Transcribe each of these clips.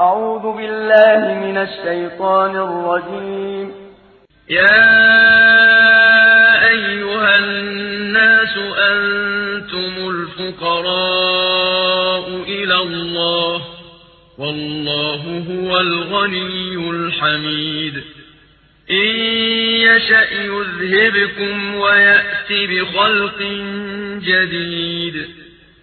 أعوذ بالله من الشيطان الرجيم. يا أيها الناس أنتم الفقراء إلى الله والله هو الغني الحميد. إن يشأ يذهبكم ويأتي بخلق جديد.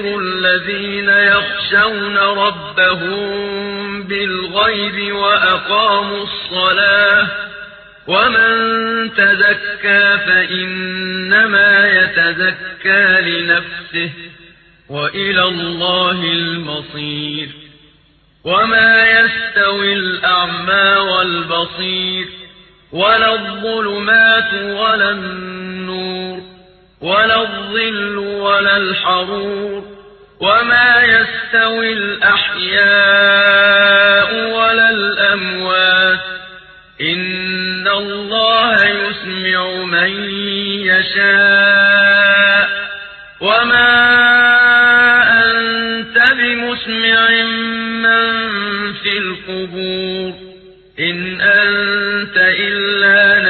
تنذر الذين يخشون ربهم بالغيب وأقاموا الصلاة ومن تزكى فإنما يتزكى لنفسه وإلى الله المصير وما يستوي الأعمى والبصير ولا الظلمات ولا النور ولا الظل ولا الحرور وما يستوي الأحياء ولا الأموات إن الله يسمع من يشاء وما أنت بمسمع من في القبور إن أنت إلا نذير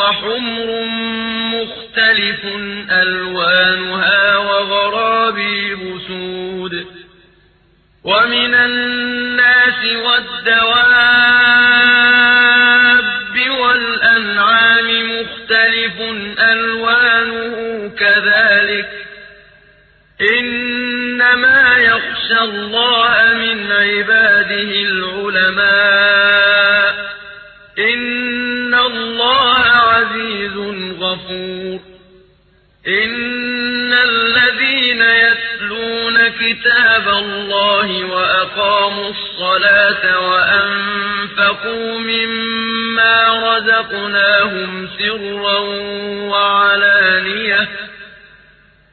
وحمر مختلف ألوانها وغرابي بسود ومن الناس والدواب والأنعام مختلف ألوانه كذلك إنما يخشى الله من عباده العلماء غفور إن الذين يتلون كتاب الله وأقاموا الصلاة وأنفقوا مما رزقناهم سرا وعلانية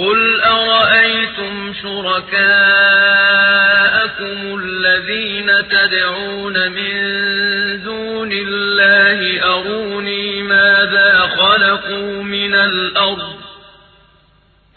قل أرأيتم شركاءكم الذين تدعون من دون الله أروني ماذا خلقوا من الأرض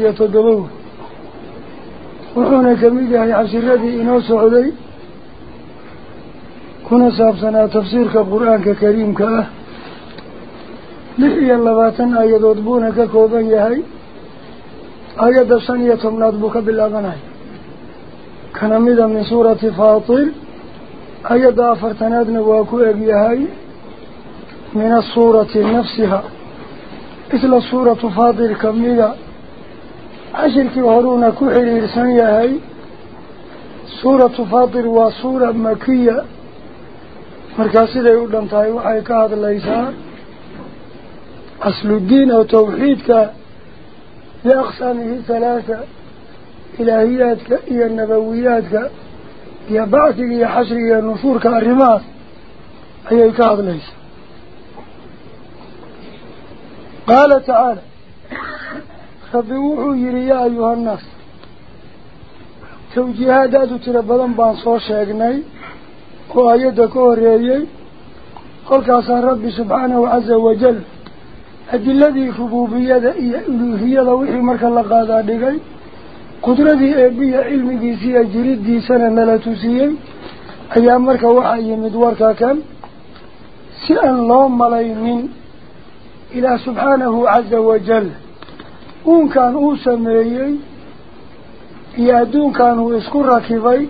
iyo toddobow wuxuuna ka mid yahay cashiradii inoo socday kuna saabsanaa tafsiirka qur-aanka kariimka ah lix iyo labaatan aayadood buuna ka kooban yahay aayadda shan iyo tobnaad buu ka bilaabanaya kana mida min suurati faatir aayadda afartanaadna waa ku egyahay min asuurati nafsiha مثل صورة فاضل كميدة عشر كوهرون كوحر إرسانية هاي سورة فاضل وصورة مكية. مركاسي دي قدام تايو حيكا هذا الليسان أصل الدين وتوحيدك لأقصانه ثلاثة. إلهياتك إيا النبوياتك يا بعثك يا حشري يا نفورك الرماس أيها الكاظ ليسان ayuha annaas tawjiihaad aada u tiro badan baan soo sheegnay oo ayadda ka horreeyey kolkaasaa rabbi subxaanahu casa wajal adiladii rubuubiyada iyo uluuhiyada wixii marka la qaadaa dhigay qudradii eebbiya cilmigiisa iyo jiriddiisana nala tusiyey ayaa marka waxaa yimid warka kan si aan loo malaynin wajal uunkan uu sameeyey iyo adduunkan uu isku rakibay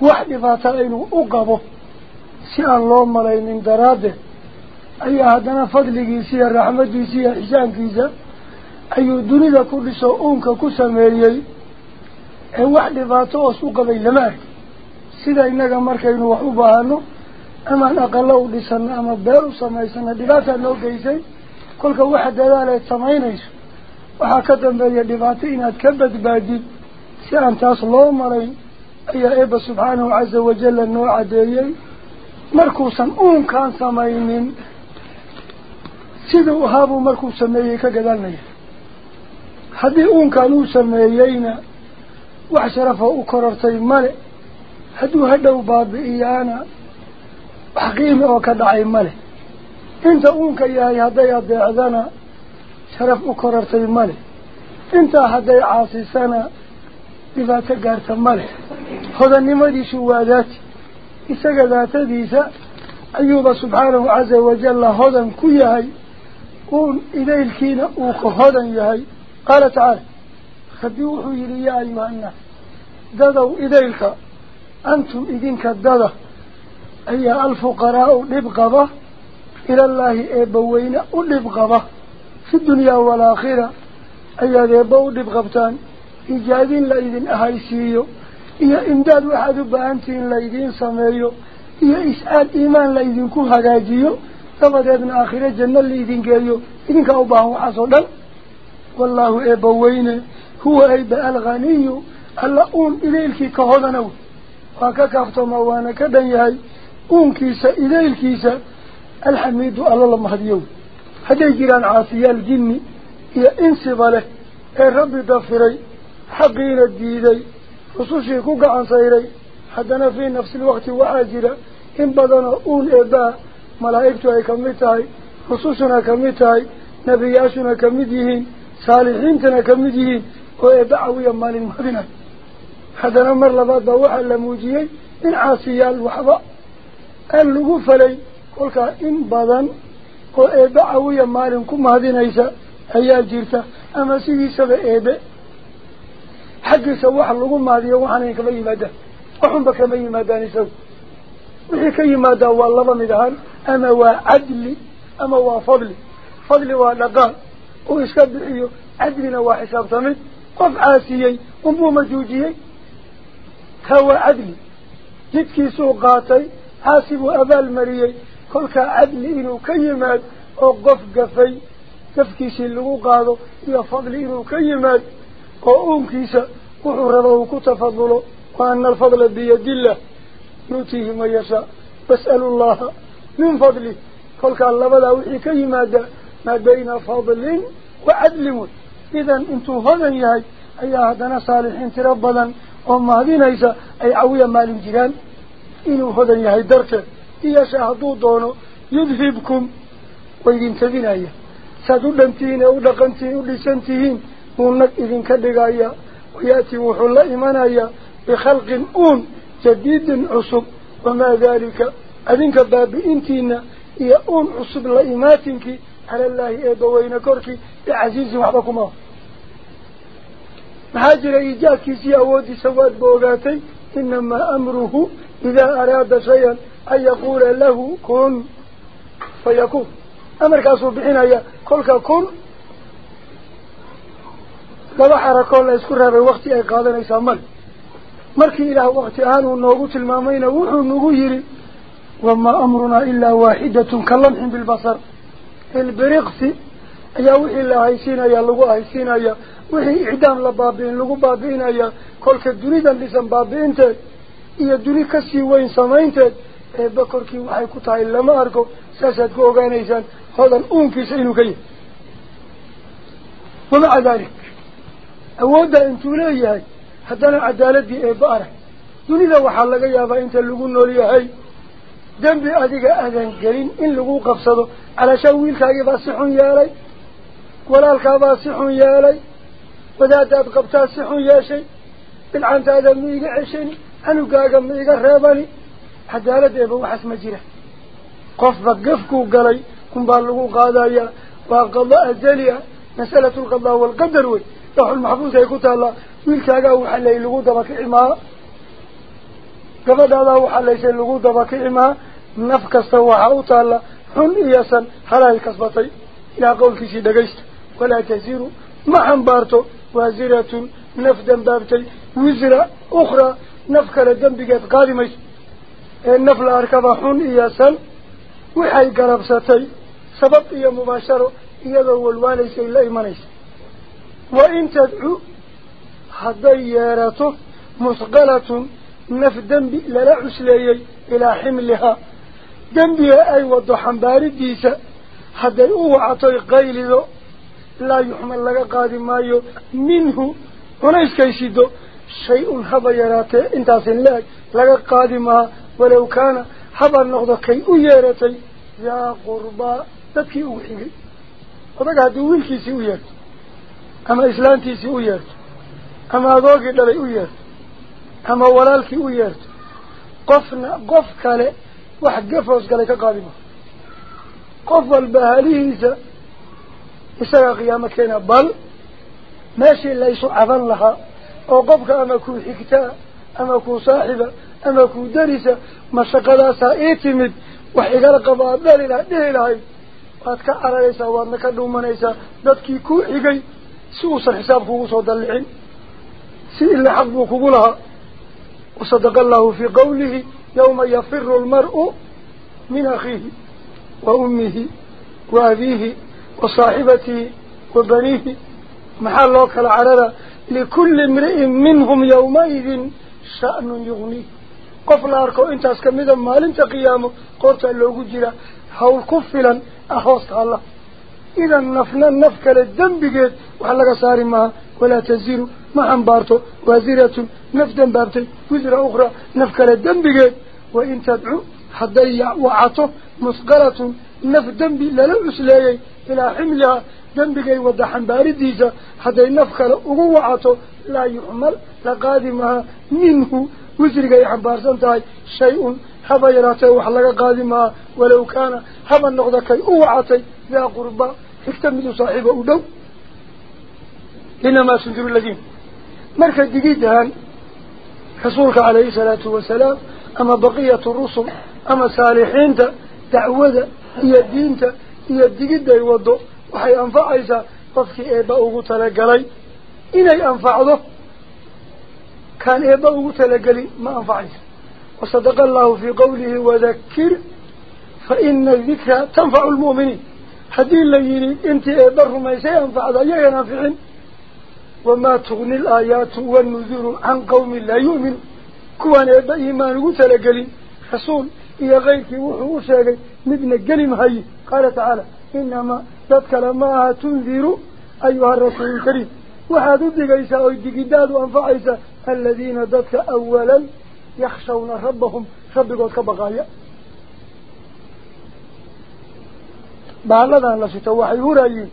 wax dhibaata inuu u qabo si aan loo malaynin daraaddeed ayaa haddana fadligiisa iyo raxmadiisa iyo ixsaankiisa ayuu dunida ku dhiso uunka ku sameeyey ee wax dhibaato oos u qabay lama arki sida innaga markaynu wax u baahano beer u samaysano dhibaataa noo geysay kolka waxa dadaaleed samaynayso waxaa ka dambeeya dhibaato inaad ka badbaadid si aan taas loo marayn ayaa eebba subxaanahu casa wajalla noo caddeeyey markuusan uunkaan samaynin siduu ahaabuu markuu sameeyey ka gadaalnaya haddii uunkaan uu sameeyeyna wax sharafoo u korortay male hadduu hadhow baabi'iyaana wax qiimi oo ka dhacay male inta uunka yahay hadday adeecdana sharaf u korortay male intaa hadday caasisana dhibaato gaarta male hodannimadiisu waa daati isaga daatadiisa ayuuba subxaanahu casa wajalla hodan ku yahay uun idaylkiina uu ka hodan yahay qaala tacaala rabbi wuxuu yidhi yaa ayuha annaas dadow idaylka antum idinka dada alfuqaraau dhib qaba ilallaahi eebbaweyne u dhib qaba fi dunyaa waalaakhira ayaad eebba u dhib qabtaan ijaadin la idin ahaysiiyo iyo imdaad waxaad u baahantihiin laydiin sameeyo iyo is-aad iimaan la idinku hagaajiyo dabadeedna aakhiro janno laidin geeyo idinkaa u baahan waxaas oo dhan wallaahu eebbaweyne huwa eebba alghaniyu قوم كيسا إلي الكيسا الحميد الله لما هديو هدي جيران عاصية الجن إلى إنسي باله إيا ربي دفري حقين الديدي رسوشي كوكا عن صيري حدنا في نفس الوقت وعاجرة إن بدنا أول إيبا ملايبتو أي كميتاي رسوشنا كميتاي نبياشنا كميديهين صالحينتنا كميديهين وإيبا عويا مالي مهدنا حتى مر لبادة وحا لموجيه إن عاصية الوحبا in badan oo eebbe cawiya maalin ku mahadinaysa ayaa jirta ama sidiisaba eebe xaggiisa wax lagu mahadiyo waxaanayn kama yimaadaan waxunba kama yimaadaan isagu wixii ka yimaadaa waa laba mid ahaan ama waa cadli ama waa fadli fadli waa dhaqaan uu iska bixiyo cadlina waa xisaabtamid qof caasiyey unbuu majuujiyey taa waa cadli jidkiisuu qaatay حاسب أبا المريي كلك عدل إنو كيمات وقف قفي. تفكيس اللغو قادو يا فضل إنو كيمات وأم كيسا وحرره كتفضله وأن الفضل بيد الله. نوتيه ما يشاء. بسأل الله. من فضله. كلك الله بدا وحي كيمات ما بين فضل وعدل. إذن انتو هذا يهي. أيها دنا صالحين تربضا. أم هذين إيسا. أي عوية مال جيران. Iyashaa hadduu doono yudhibkum waydin tabinaya saad u dhantihiin ee u dhaqantihiin u dhisan tihiin buu nag idinka dhigaya wayaati wuxuu la imanayaa bikhalqin uun jadiidin cusub wamaa daalika adinka baabi'intiina iyo uun cusub la imaatinkii calallaahi eebbaweyne korkii bicasiizin waxba kuma maxaa jira iijaadkiisiiyo awooddiisa waad ba ogaatay inamaa amruhu إذا أراد شيئا أن يقول له كن فيكون. أمر كاسو بحنا يا كلك كن. لو حرك الله يذكر هذا الوقت أي قادة ليس مال مركي إلى وقت آن ونوغوت المامين ونوغو نغير وما أمرنا إلا واحدة كلمح بالبصر. البرقس يا وحي الله هيسين يا لغو هيسين يا. وحي إعدام لبابين لغو بابين يا. كل كدريدا لسان بابين تاك iyo duni kasii weyn samaynteed eebba korkii waxay ku tahay lama arko saasaad ku ogaanaysaan hodan uunkiisa inuu ka yahay wamaca dalik awooddaa intuu leeyahay haddana cadaaladii eebba arag dunida waxaa laga yaabaa inta lagu nool yahay dembi adiga aadan gelin in lagu qabsado calaashaan wiilkaagiibaa si xun yeelay walaalkaabaa si xun yeelay wadaadaad qabtaa si xun yeeshay bilcantaada ma iga ceshani eeba waxaas ma jira qofba gafkuu galay unbaa lagu qaadayaa waa qada azali ah masalatu alqadaa waalqadar wey lawxulmaxfuus ay ku taallaa wiilkaagaa waxaa lay lagu dabakici maa gabadhaadaa waxaa laysay lagu dabakici maa naf kasta waxaa u taalla xun iyo san halahay kasbatay ilaa qowlkiisii dhagaysta walaa tasiru ma xambaarto waasiratun naf dambaabtay wisra ukhraa naf kale dembigeed qaadi mayso ee naf la arkaba xun iyo san waxay garabsatay sabab iyo mubaasharo iyadoo walwaalaysay la imanaysa wa in tadcu hadday yeerato musqalatun naf dembi lala cusleeyey ilaa ximlihaa dembiga ay wado xambaaridiisa hadday u wacatoy qaylido laa yuxmal laga qaadi maayo minhu cunayskaysido شيء حبيراته انت سن لك لك قادمة ولو كان حبر نقضة كي أيارتي يا قربا تبكي أوحي وذلك هدول كيسي أيارت أما إسلام تيسي أيارت أما ذوقي للي أيارت أما ولالكي أيارت قفنا قف كالي واحد قفوز كالي قادمة قف البهاليسة إسرى قيامك لنا بل ماشي اللي سعفا لها. أو قبك أما كو حكتا أما كو صاحبة أما كو درسة ما شقلا سائتمد وحيقال قبعا دليل دليل هاي. فاتك على ليسا وانك دوما نيسا دادكي كو حكي سوص الحساب كووص ودلعين سي إلا حقه كوولها وصدق الله في قوله يوم يفر المرء من أخيه وأمه وأبيه وصاحبته وبنيه. محال لوك العرده likulli imri'in minhum yawmaidin sha'nun yugniih qof la arko intaas kamida maalinta qiyaamo qoortaa loogu jira hawl ku filan ah hoosta allah idan nafna naf kale dembigeed wax laga saari maaha walaa taziru ma xambaarto waasiratun naf dembaabtay wisra ukhraa naf kale dembigeed wain tadcu hadday wacato musqalatun naf dembi ذنبك يوضح بارديسة حتى ينفكر أغوعته لا يعمل لقادمها منه وزرك يحبار سنتهي شيء هذا يراته وحلق قادمها ولو كان هذا النقضة كي أغوعته ذا قربة اكتمد صاحبه دو إنما سنجر الذين مركز ديجيدهان حصولك عليه الصلاة والسلام. أما بقية الرسل. أما صالحين دعوة هي الدين هي الديجيدة يوضعه وحي أنفع إيسا طفك إيبا أغوطة لقلي إني أنفع ذو كان إيبا أغوطة لقلي ما أنفع إيسا وصدق الله في قوله وذكر فإن الذكرى تنفع المؤمنين حدين ليلي إنت إيبا رما إيسا أنفع ذا ينفع وما تغني الآيات والنذور عن قوم لا يؤمن كوان إيبا إيمان أغوطة لقلي حصول إيا غيكي وحوشا لي نبنى قلم هاي قال تعالى إنما dadka awalan yakshawna rabbahum rabbigood ka baqaaya baaladan la shito waxay hurayiin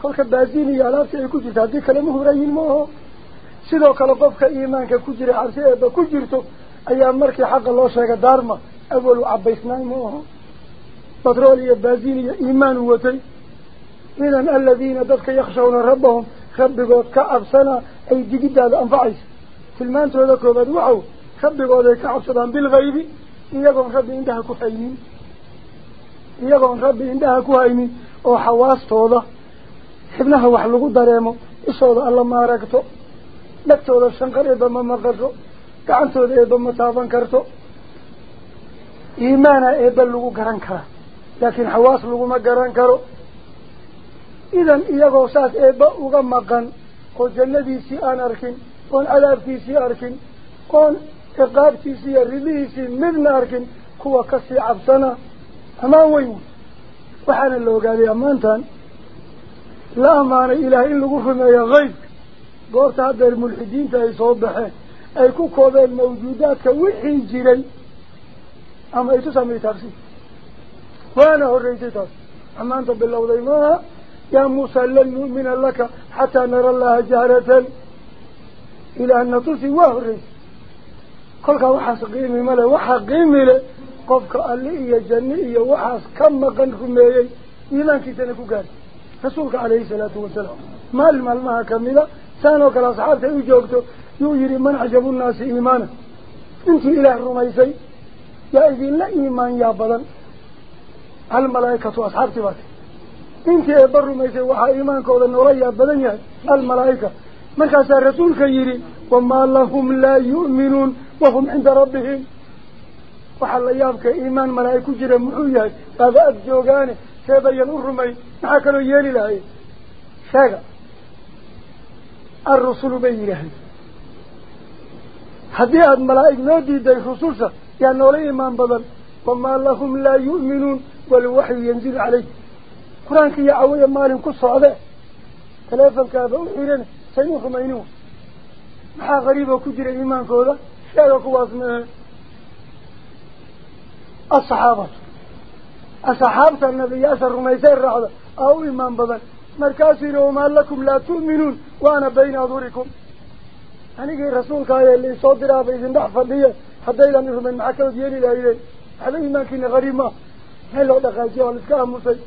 kolka baasiin iyo alaabta ay ku jirta haddii kale ma hurayiin ma aho sidoo kale qofka iimaanka ku jira cabsi eeba ku jirto ayaa markii xaqa loo sheega daarma awal u cabaysnaay ma aho batrool iyo baasiin iyo iimaan u watay ka cabsanaa ay digidaada anfacaysa tilmaantooda koobaad waxaw rabbigooday ka cabsadaan bilgaybi iyagoon rabbi indhaha ku haynin iyagoon rabbi indhaha ku haynin oo xawaastooda xibnaha wax lagu dareemo ishooda alla ma aragto dhagtooda shanqar eeba ma maqasho gacantooda eeba ma taaban karto iimaana eeba lagu garan karaa laakiin xawaas laguma garan karo idan iyagoo saas eeba uga maqan oo jannadiisii aan arkin oon cadaabkiisii arkin oon ciqaabtiisii iyo ridihiisii midna arkin kuwa kasii cabsana ammaan weyn wey waxaana la ogaaday ammaantan la ammaanay ilaah in lagu rumeeyo kaybka goorta haddeer mulxidiinta ay soo baxeen ay ku koobeen mawjuudaadka wixii jiray ama ay tusamay taabsi waana horreysay taas ammaanta bilowday maaha يا موسى لن يؤمن لك حتى نرى الله جهرة إلى أن نطوسي وهري. قلت وحاس قيمي ملي وحا قيمي لي قفك قال لي إيا جني إيا وحاس. كم مقنكم يا إيمان كتنكو قال. رسولك عليه الصلاة والسلام. ما الملمها كاملة سانوك الأصحاب تأجوك يؤيري من عجب الناس إيمانا. انت إلى الرميسي. يا إذن لا إيمان يا بدن الملائكة أصحاب تباتي بدن انت إبر الرميسي وحا إيمان كولا نوريا بدن يا الملائكة من كاسا الرسول كيري. وما لهم لا يؤمنون وهم عند ربهم. وحال يابك إيمان ملائكة جرى محويا هذا أبجوغاني سيبين الرمي معاكلو يالي لهي. شاقا الرسول بينهم هذه الملائكة نودي دي خصوصا. يعني ولا إيمان بدل. وما لهم لا يؤمنون والوحي ينزل قرآن كي يعوي مال كسر هذا ثلاثة كابا وحيرنا سينوخ مينوه maxaa qariiba ku jira iimaankooda sheega kuwaas mee asaxaabatu asxaabta nabiyaasha rumaysay raacda aa u imaan badan markaasuu yidhi wamaa lakum laa tu'minuun waana bayna adurikum anigii rasuulkaayee liisoo diraaba idin dhex fadhiye haddaydan rumayn maxaa kaod yeeli lahaydeen waxba iimaankiina qariib maa meel loo dhaqaajiya waa la iska aamusay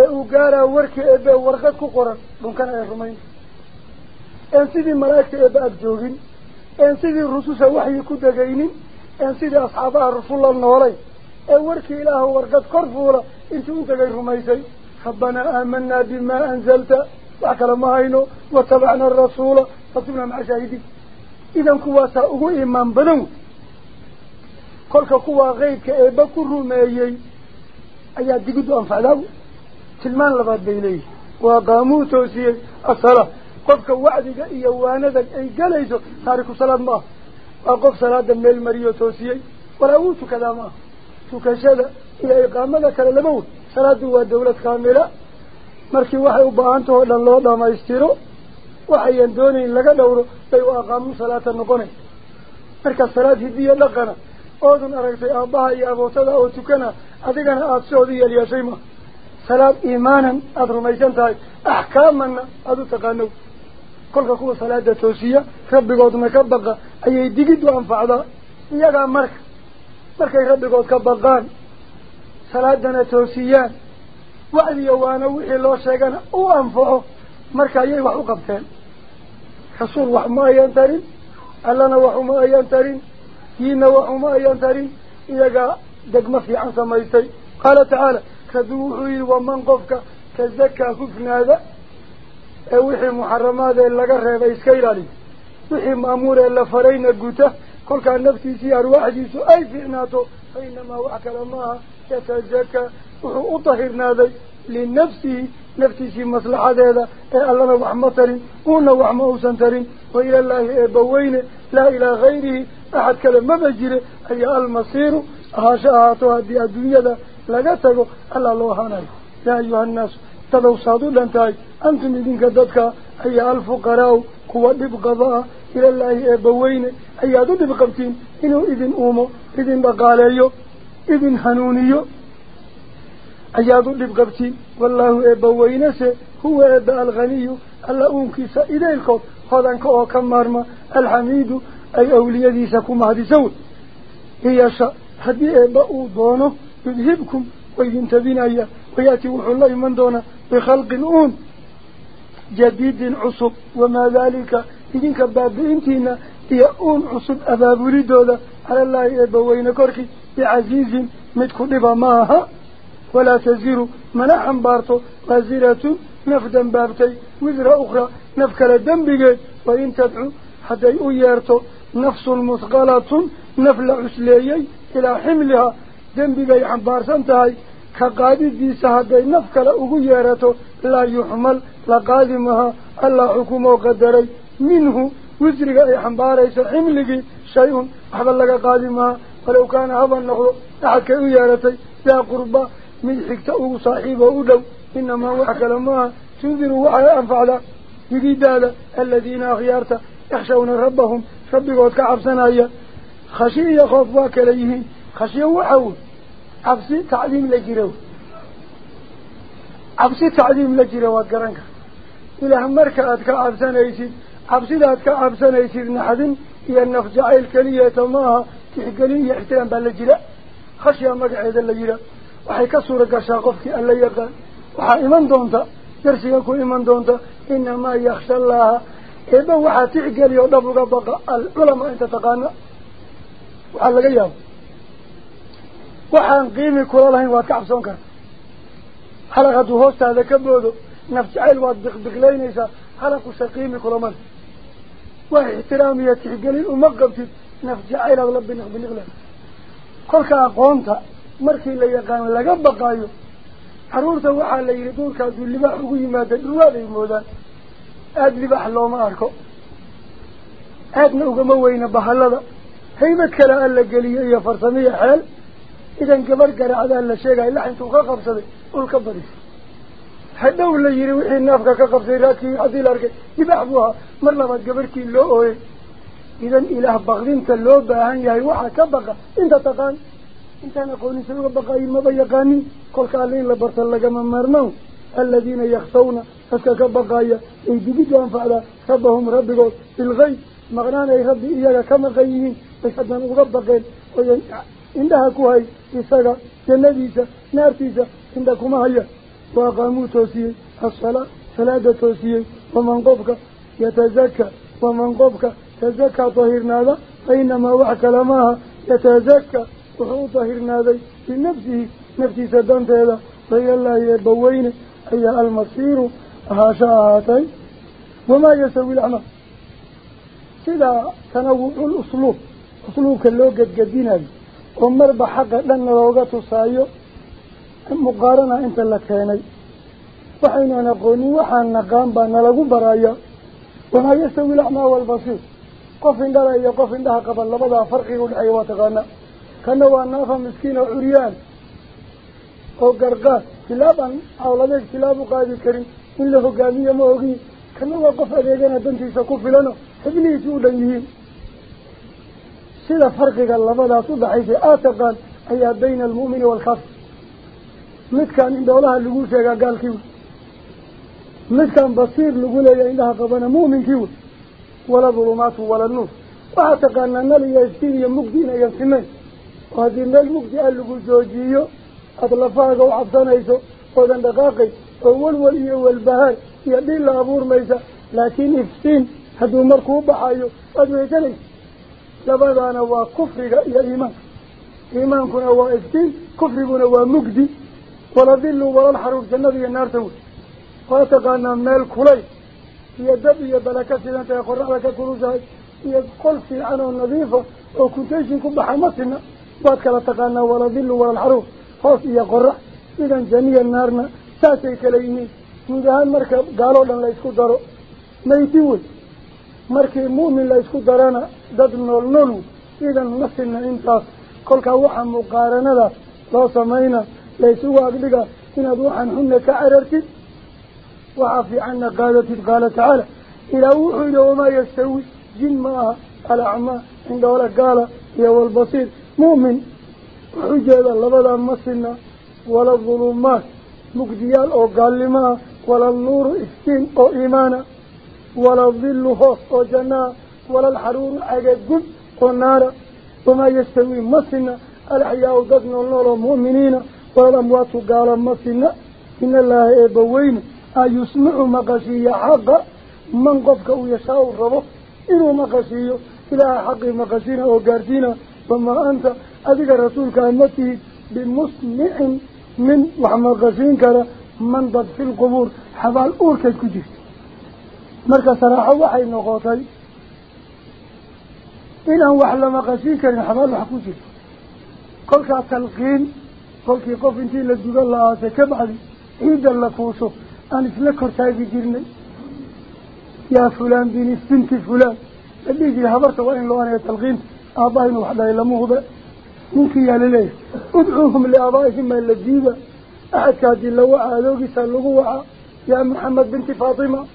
ee uu gaaraa warkii eebe warqad ku qoran dhunkana ay rumayn een sidii malaa'igta eebe ag joogin een sidii rususha waxyi ku degaynin een sidii asxaabaha rusulla noolay ee warkii ilaahu warqad kor fuula intii u degay rumaysay rabbanaa aamanaa bimaa anzalta wax kale ma hayno watabacna arasuula rasuulna maca shaahidiin idan kuwaasaa ugu imaan badan wey leeyihin waa qaamuu toosiyey asala qofka wacdiga iyo waanadag ay gelayso taariku salaad ma aha waa qof salaada meel mariyo toosiyey walaa wuu tukadaa ma aha tukashada iyo iqaamada kale laba wey salaadu waa dawlad kaamila markii waxay u baahantaho o dhan loo dhamaystiro waxayan doonayn laga dhowro bay u aqaamu salaata noqonay marka salaad hidiyo dhaqana tukana adigana aada siooda yeelyeeshay ma salaad iimaanan aada rumaysan tahay axkaamana aada u taqaano kolka kuwa salaada toosiya rabbigoodna ka baqa ayay digiddu anfacdaa iyagaa marka markay rabbigood ka baqaan salaadana toosiyaan wacdiya waana wixii loo sheegana u anfaco marka ayay wax u qabteen rasuul wax ma ayan tarin allana wax uma ayan tarin wax uma ayan tarin iyagaa degmo fiican samaystay qaala tacaala rabbi wuxuu yihi waman qofka tazakaa hufnaada ee wixii muxaramaadee laga reebay iska ilaaliyo wixii maamuuree la farayna guta kolkaa naftiisii arwaaxdiisu ay fiicnaato fa inamaa wax kale maaha yatazakaa wuxuu u dahirnaaday linafsihi naftiisii maslaxadeeda ee allana wax ma tarin uuna wax ma uusan tarin wa ilallaahi eebbaweyne laa ilaa hayrihi axad kale maba jire ayaa almasiiru ahaasho ahaato haddii adduunyada laga tago allaa loo ahaanayo yaa ayuha annaasu dadow saad u dhan tahay antum idinka dadka ayaa alfuqaraau kuwa dhib qaba ah ilallaahi eebbaweyne ayaad u dhib qabtiin inuu idin uumo idin dhaqaaleeyo idin hanuuniyo ayaad u dhib qabtiin wallaahu eebbaweynese أي أولياء ديسكم هذه سود هي شا هذه بقوا دونه يذهبكم وينتبين أيه ويأتي الله من دونه بخلق الأون جديد عصب. وما ذلك؟ إنك بعد إنتينا. هي أون عصب أباب ريدولا على الله يبوين كرخي بعزيز متكذب معها ولا تزير منحا بارتو. وزيرة نفدا بابتي. وزر أخرى نفكر الدم بقيت وإن تدعو حتى يؤيرتو. نفس المثقلة نفل عسليي إلى حملها. ذنبي بي حبار سنتهي كقادي دي سهدي نفك لأغييرته لا يحمل لقادمها ألا حكومة قدري منه وزرق أي حبار يسا حملك شيء حبال لك قادمها. ولو كان هذا النهر أحكى أغييرتي يا قربة من حكت أغو صاحبه أدو إنما وحكى لماها تنذروا وحيا أنفعلا. يقيدها الذين أغيارته يخشون ربهم. Tacdiim la jira wey cabsi tacdiim la jira waad garan karta ilaah marka aad ka cabsanaysid cabsidaad ka cabsanaysid naxdin iyo naf jacayl keliyeeta maaha tixgelin iyo ixtiraam baa la jira khashya magaceeda la yidha waxay ka suura gashaa qofkii alla yaqaan waxaa iman doonta darsiga ku iman doonta inamaa yaksha allaha taqaana waxaa laga yaaba waxaan qiimi kula lahayn waad ka cabsoon karta halaq hadduu hoostaada ka boodo naf jacayl waad biqbiqlaynaysaa halaquse qiimi kulaman waa ixtiraam iyo tixgelin uma qabtid naf jacayl aad la biniq biniqle kolka aqoonta markii la yaqaan laga baqaayo caruurta waxaa la yidhi duurka hadduu libaax ugu yimaada dhawaaday moodaan a la geliyo iyo farsamiya xeel idan gabadh garaacdaa la sheegaya lax intuu ka qabsaday ul ka badisa hadhow la yidhi wixii naafka ka qabsay raadkii haddii la arkay libaax buu ahaa mar labaad gabadhkii loo ooyey idan ilaah baqdinta loo baahan yahay waxaa ka baqa inta taqaan intaan aqooninsa uga baqaayin maba yaqaanin kolka alle in la barta lagama maarmaan الذين يخشون فسكك بقايا اي جديدوا انفعلا ربهم ربك في الغيب مغنان أي ربي كما غيين. اي حدا مغبقين عندها كوهي. اساقا جنديسا نارتيسا عندكم هيا وأقاموا توسيه الصلاة صلاة توسيه ومن قبك يتزكى. ومن قبك تزكى طهيرنا ذا فإنما وعك لماها يتزكى. وحو طهيرنا ذا في نفسه. نفسي سدانت هذا فإن الله يبوينه. هي المصير هاتي وما يسوي الأعمى سيدا تنوع الأسلوب أسلوك اللوغة الجدينة أمر بحق لأن لوغة تصايو مقارنة أنت لكيني وحين نقوني وحان نقام بأن لغو برايا. وما يسوي الأعمى والبصير قف ان دلائي قف ان دها قبل لبدا فرقه العيوات غانا كانوا النافة مسكين وعريان. Karin in la hogaamiyo ma ogiin kana waa qof adeegana dantiisa ku filano xibnihiisi u dhan yihiin sida farqiga labadaas u dhaxaysay aad taqaan ayaa bayna almu'mini waalkaafir midkaan indhoolaha lagu sheegaa gaalkii wey midkaan basiir lagu leeyahay indhaha qabana mu'minkii wey wala dulumaatu wala nuur waxaa taqaanaa nal iyo iftiin iyo mugdi inayan simeyn oo haddii meel mugdi ah lagu joojiyo أطلفاك وعبدان إيسو قدن دقاقي أول ولي أول بهار يدي الله أبور ميسا. لكن إفتين هدو مركو بحايو. أدو يتلي لبدا نوا كفرك يا إيمان. إيمان كنا هو إفتين كفر كنا هو مجدي ولا ذل ولا الحروف جنة دي النار تول فأتقانا مال كلي. يدب يدلك يا تيقر لك يا يقول في عنه النظيفة. وكنتيش كبحا مصنا واتقانا ولا ذل ولا الحروف خوف يا قرة إذا جميع النارنا ساسي كليني من جهان مركب قالوا لنا لا يسكو دارو. ما يتول مركب مؤمن لا يسكو دارانا دادنا النولو إذا نصلنا إنتا كل كوحا مقارنة لا سمينا لا يسوى أقلقا إن أدوحا هن كعررت وعافي عنا قالت قال تعالى إلى وحو يوما يستوي جن ماها الأعمى عند ولا قال. يا والبصير مؤمن وحجيب اللبدا مسنا ولا الظلمات مكديال أو قلما ولا النور إفتين أو إيمانا ولا الظل هوس أو جنا ولا الحرور حاجة قد ونارا وما يستوي مسنا الحياة وقفنا النور المؤمنين ولا الأموات قال مسنا إن الله إبوين أيسمع مقاسية حقا من قفك ويشاور ربه إنه مقاسية إلى حق مقاسينا وقاردينا فما أنت أذكى الرسول كأنتي بمسمع من محمد غسين كرا من ضد في القبور. حبال أورك الكجيس مركا صراحة وحي نغوطي. إلا هو أحلم غزين كرا حبال الحكوزي قلت أتلقين قلت يقف انتين لدود الله أتكب علي إيدا لفوسه أنا سلكر تايدي جيرني يا فلان بني استنتي فلان. أبيجي حبرت وين لو أنا يتلقين أبائنا وحدا يلموه ذا. ممكن يا ليه ادعوهم لأبائهم اللذيبة أحد كادي لو ذوقي سألوه يا محمد بنت فاطمة.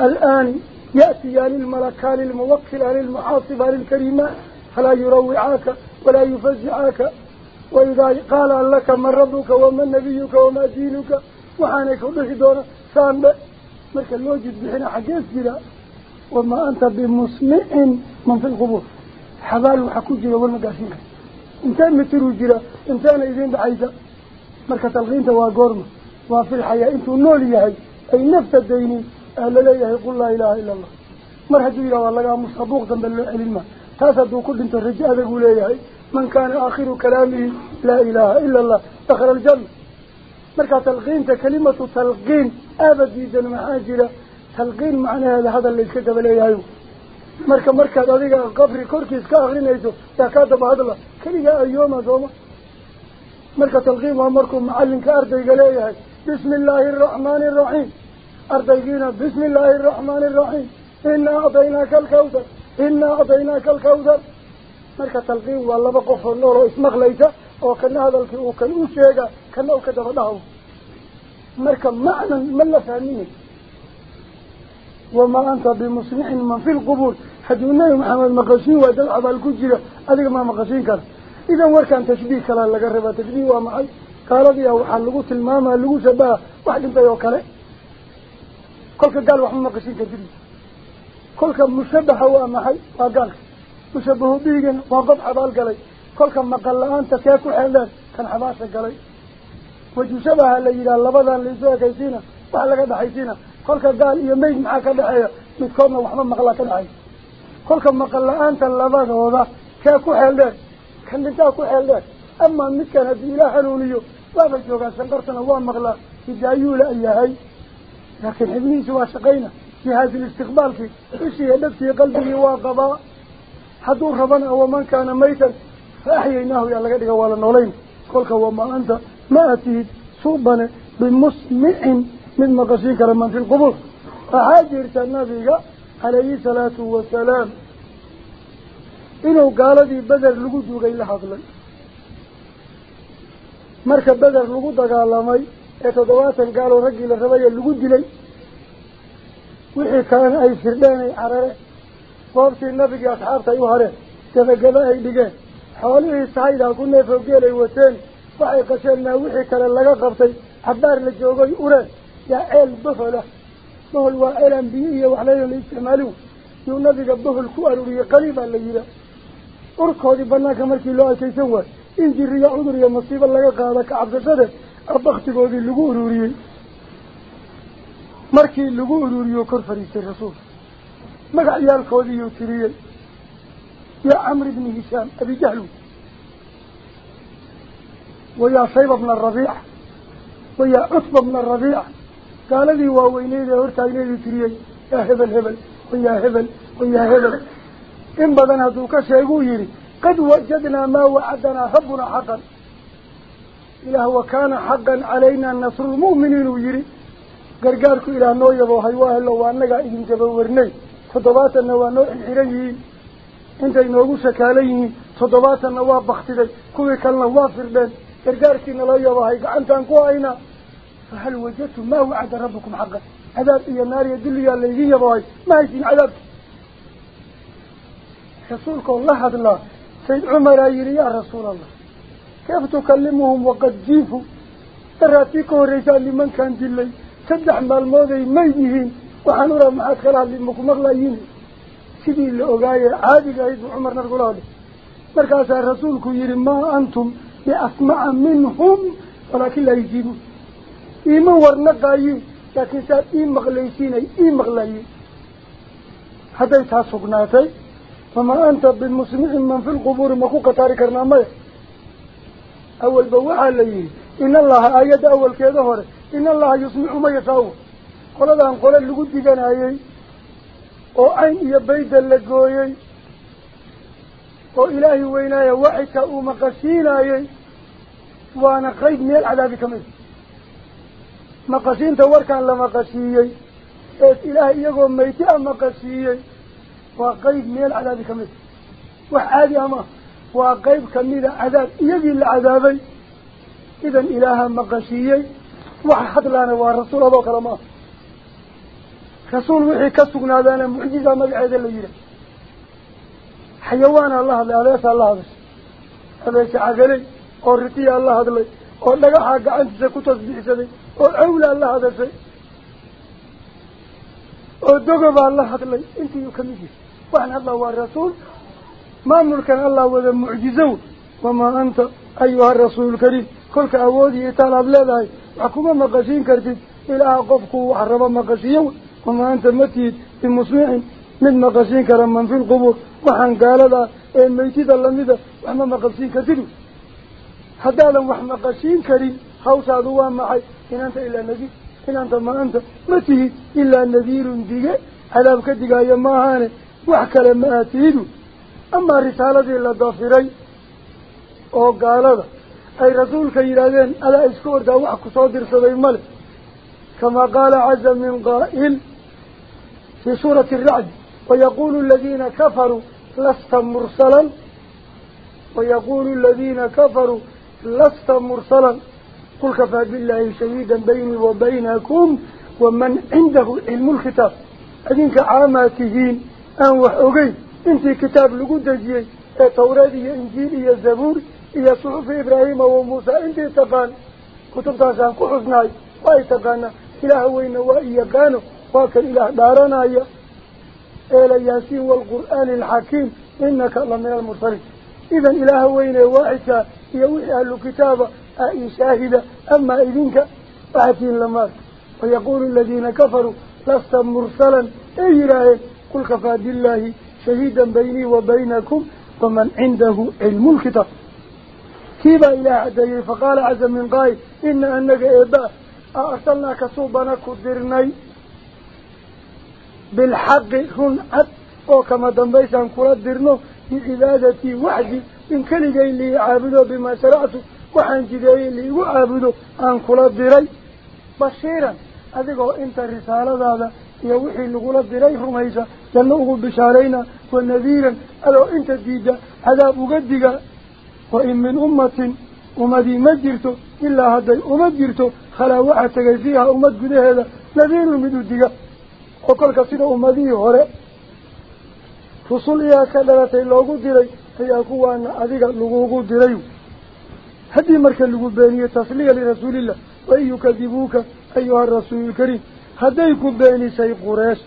الآن يأتي يا للملكان الموكل للمحاصبة للكريمة فلا يروعاك ولا يفزعاك. وإذا قال لك من ربك ومن نبيك وما دينك. وحانك ودهدون سامبئ ملك اللوجد بحنا حقيس جدا. وما أنت بمسمع من في القبور. حبال وحكو جرى والمقاسين انت متر جرى انت أنا اذين بعيدة. مركة الغين تواقرم وفي الحياة. انت النول يهي. أي نفس الديني. أهل لا يهي. قل لا إله إلا الله. مرحة جرى والله مصابوق ذنب العلمة تاسدو كل انت الرجاء ذاقول يهي. من كان آخر كلامه لا إله إلا الله. دخل الجنة. مركة الغين تكلمة تلقين. أبدي ذنب حاجرة تلقين معنى هذا اللي كتب لي ايو مركب مركب ذلك قفري كوركي اسكا اغرين ايتو يا كاتب هذا الله. كليه ايوما زوما. مركب تلقين وامركم معلن كاردي قليه بسم الله الرحمن الرحيم. أرضينا بسم الله الرحمن الرحيم. إنا أعطيناك الكوثر. إنا أعطيناك الكوثر. مركب تلقين والله بقف النور اسمك ليس أو كان هذا الكوثر كان أو كدفناه مركا معنى ما لا فهمينه وما أنت بمصلح من في القبور حتى حدونا محمد مقاسين ودلع عبال كجرة أليك ما مقاسين كان. إذا ورك أن تشبيه كلا لك الربا تشبيه ومعي. قال بي أو عن حلقوت الماما لقوت بها واحد بيوك لي كلك قال وحمد مقاسين تجري كلك مشبه هو أمحي وقال مشبه بيه وقف عبال قلي. كلك قال لها أنت سيكو حلال كان حباسك قلي. وجو شبه اللي إلى اللي لسوء كيسينا. وحلقة بحيسينا كل كقال يا ميت معك دعية متكون وحنا مغلا كدعي كل كمغلا أنت اللباس هذا كأكو حلدك كان أنت أكو حلدك أما متك نبي لا حنونيو لا بجوا كان سنقرتنا وان مغلا في دايول أيهاي لكن ابني سوا شقينا في هذا الاستقبال في إشي نفسي قلبي واقبا حضور ربنا ومن كان ميتا فأحييناه يا الله قد قوال النولين كل كوما أنت ما أتيت صوبنا بمسمعين jirta nabiga calayhi salaatu wasalaam inuu gaaladii beder lagu dugay la hadlay marka beder lagu dagaalamay ee toddobaatan gaaloo raggii la rabaye lagu dilay wixii kalena ay firdheen ay carareen goobtii nabigii asxaabta ay u hareen gabagaba ay dhigeen xoolihii sahaydaa ku neefoo geel ay wateen waxay qasheenaa wixii kale laga qabtay cabaar la joogay ureen يعيل بفله. بفل وعيل انبيئية وحلين اللي استعمالوه يقول نبيك بفل كوالو ليه قريبا ليه أركو دي بناك مركي لو اي سيسوى انجي ريا عذر يا مصيب الله يقالك عبد الصدر ابختك ودي اللقور ليه مركي اللقور ليه كرفريس الرسول. مقع يالكو دي يوتريه يا عمر بن هشام أبي جهلو ويا صيب بن الربيع. ويا عثب بن الربيع. Hortaagneeduu tiriyey yaa hebel hebel wayaa hebel wayaa hebel in badan hadduu ka sheeguu yihi qad wajadnaa maa wacadanaa rabbunaa xaqan ilaah wakaana xaqan calaynaa nasrulmu'miniin uu yihi gargaarku ilaah noo yaboohay waa helo waa annagaa idin jabawarnay toddobaatanna waa noo xirxiran yihiin intay noogu shakaalan yihiin toddobaatanna waa baktiday kuwii kalena waa firdheen gargaarkiina loo yaboohay gacantaan ku haynaa فهل وجدتم ما وعد ربكم حقا؟ عذاب إيا النار يدل يا الليجين يا بواي ما يسين عذاب؟ رسولك الله حد الله. سيد عمر يري يا رسول الله. كيف تكلمهم وقد جيفوا؟ تراتيكو رجال لمن كان دلي سدح مال موضي ميدهين وحنورا معاك خلال لمكو مغلايين سيدي اللي أغاية عادي قايد عمر نرقل هذا. مركز يري ما أنتم بأسمع منهم ولكن لا يجيبوا. إما ورنقايين لكن ساد إما غليسين أي إما غليين هذا يتحسق ناتي. فما أنت بالمسلمين من في القبور مكوكة تاركرنا ماي أول بوحة ليه إن الله آيات أول كيدهور إن الله يسمع ما يساوه قول الله قول اللي قد ديقان آيه أو أين يبيد اللقوي. أو إلهي وينايا وعك أو مقاسين آيه وأنا قيد من العذاب منه la maqashiiyey ee ilaahay iyagoo mayti a maqashiiyey waa qeyb meel cadaabi kamid wax caadi ama waa qeyb kamida cadaab iyagii la cadaabay idan ilaaha maqashiiyey waxa hadlaana waa rasuul adoo kale maaha rasuul wixii ka sugnaadaana mucjiza magaceeda la yihi xayawaanaa la hadlay adeesaa la hadashay adeesha cagaley oo ritiyaa la hadlay oo dhagaxaa gacantiisa ku tasbiixsaday وعول الله هذا شيء ودقب الله هذا لي انت يكمجي وعن الله والرسول ما ملكا الله وذا معجزه وما أنت أيها الرسول الكريم كلك أودي يتالب لذي وحكومة مقاشين كرتد إلى قفقه وحرب مقاشيه وما أنت متيد في مسمع من مقاشين كرم من في القبور وحن قال ذا إن ميتيد اللمدة وحما مقاشين كرتد حتى لو حما مقاشين كريم خوص هذا هو معي إن أنت إلا نذير إن أنت ما أنت ما تيه إلا نذير ديك على بكتك يا ماهان وحكى لما أتيه أما رسالة إلا دافري أو قالت أي رسولك إلاذين ألا إسكور دا وحك صادر صدي ملك. كما قال عز من قائل في سورة الرعد ويقول الذين كفروا لست مرسلا. ويقول الذين كفروا لست مرسلا. قل كفى بالله شهيدا بيني وبينكم ومن عنده علم الكتاب. أذنك عاماتهين أنو حقي إنت كتاب لقد جيه توراتي إيه إنجيلي الزبور إيه إيا صحف إبراهيم وموسى. إنت تقان كتب تانسان كحزناي. واي تقان إله وين وإيا قانو واكر إله دارانا إلى إيه. ياسين والقرآن الحكيم. إنك الله من المرسلين. إذا إله وين واحد يوحي أهل الكتاب. أي شاهد أما إذنك أعطين لماك ويقول الذين كفروا لست مرسلا. أي رأي؟ قل كفى بالله شهيدا بيني وبينكم ومن عنده علم الكتاب. كيف إلى عدي فقال عز من قاي إن أنك إباء أرسلنا كسوبنا كدرني بالحق هن أب وكما كما دنبيسان كردرنه لعبادتي وحدي إن كان لي عابده بما شرعته adigoo inta risaaladaada iyo wixii lagula diray rumaysa janno ugu bishaarayna wa nadiiran adoo inta diida cadaab uga diga wa in min ummatin ummadii ma jirto ilaa hadday uma jirto khalaa waxaa tegay fiiha ummad gudaheeda nadiirun mid u diga oo kolka sida ummadihii hore rusul iyaa ka dhalatay loogu diray ayaa kuwaana adiga lagugu diray هذه مركة لقبانية تصليها لرسول الله. وإن يكذبوك أيها الرسول الكريم. هذا يكباني سي قراش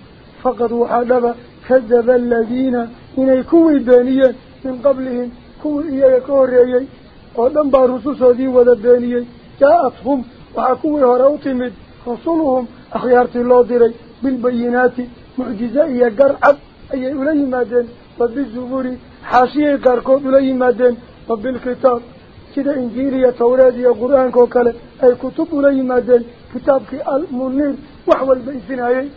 فقد وحدب كذب الذين من الكوي بانية من قبلهم. كوي يكوري ودن بارسوس هذه وذبانية جاءتهم وحكوي هروتي من رسولهم. أخيارت الله ديري. بالبينات. معجزائية قرعب. أي أولي مادين وبالزبوري حاشية قرقود أولي مادين وبالكتاب كده إنجيل يا توراة يا قرآن كوكلا أي كتب لي يمدل كتابك المنير وحول بين سناي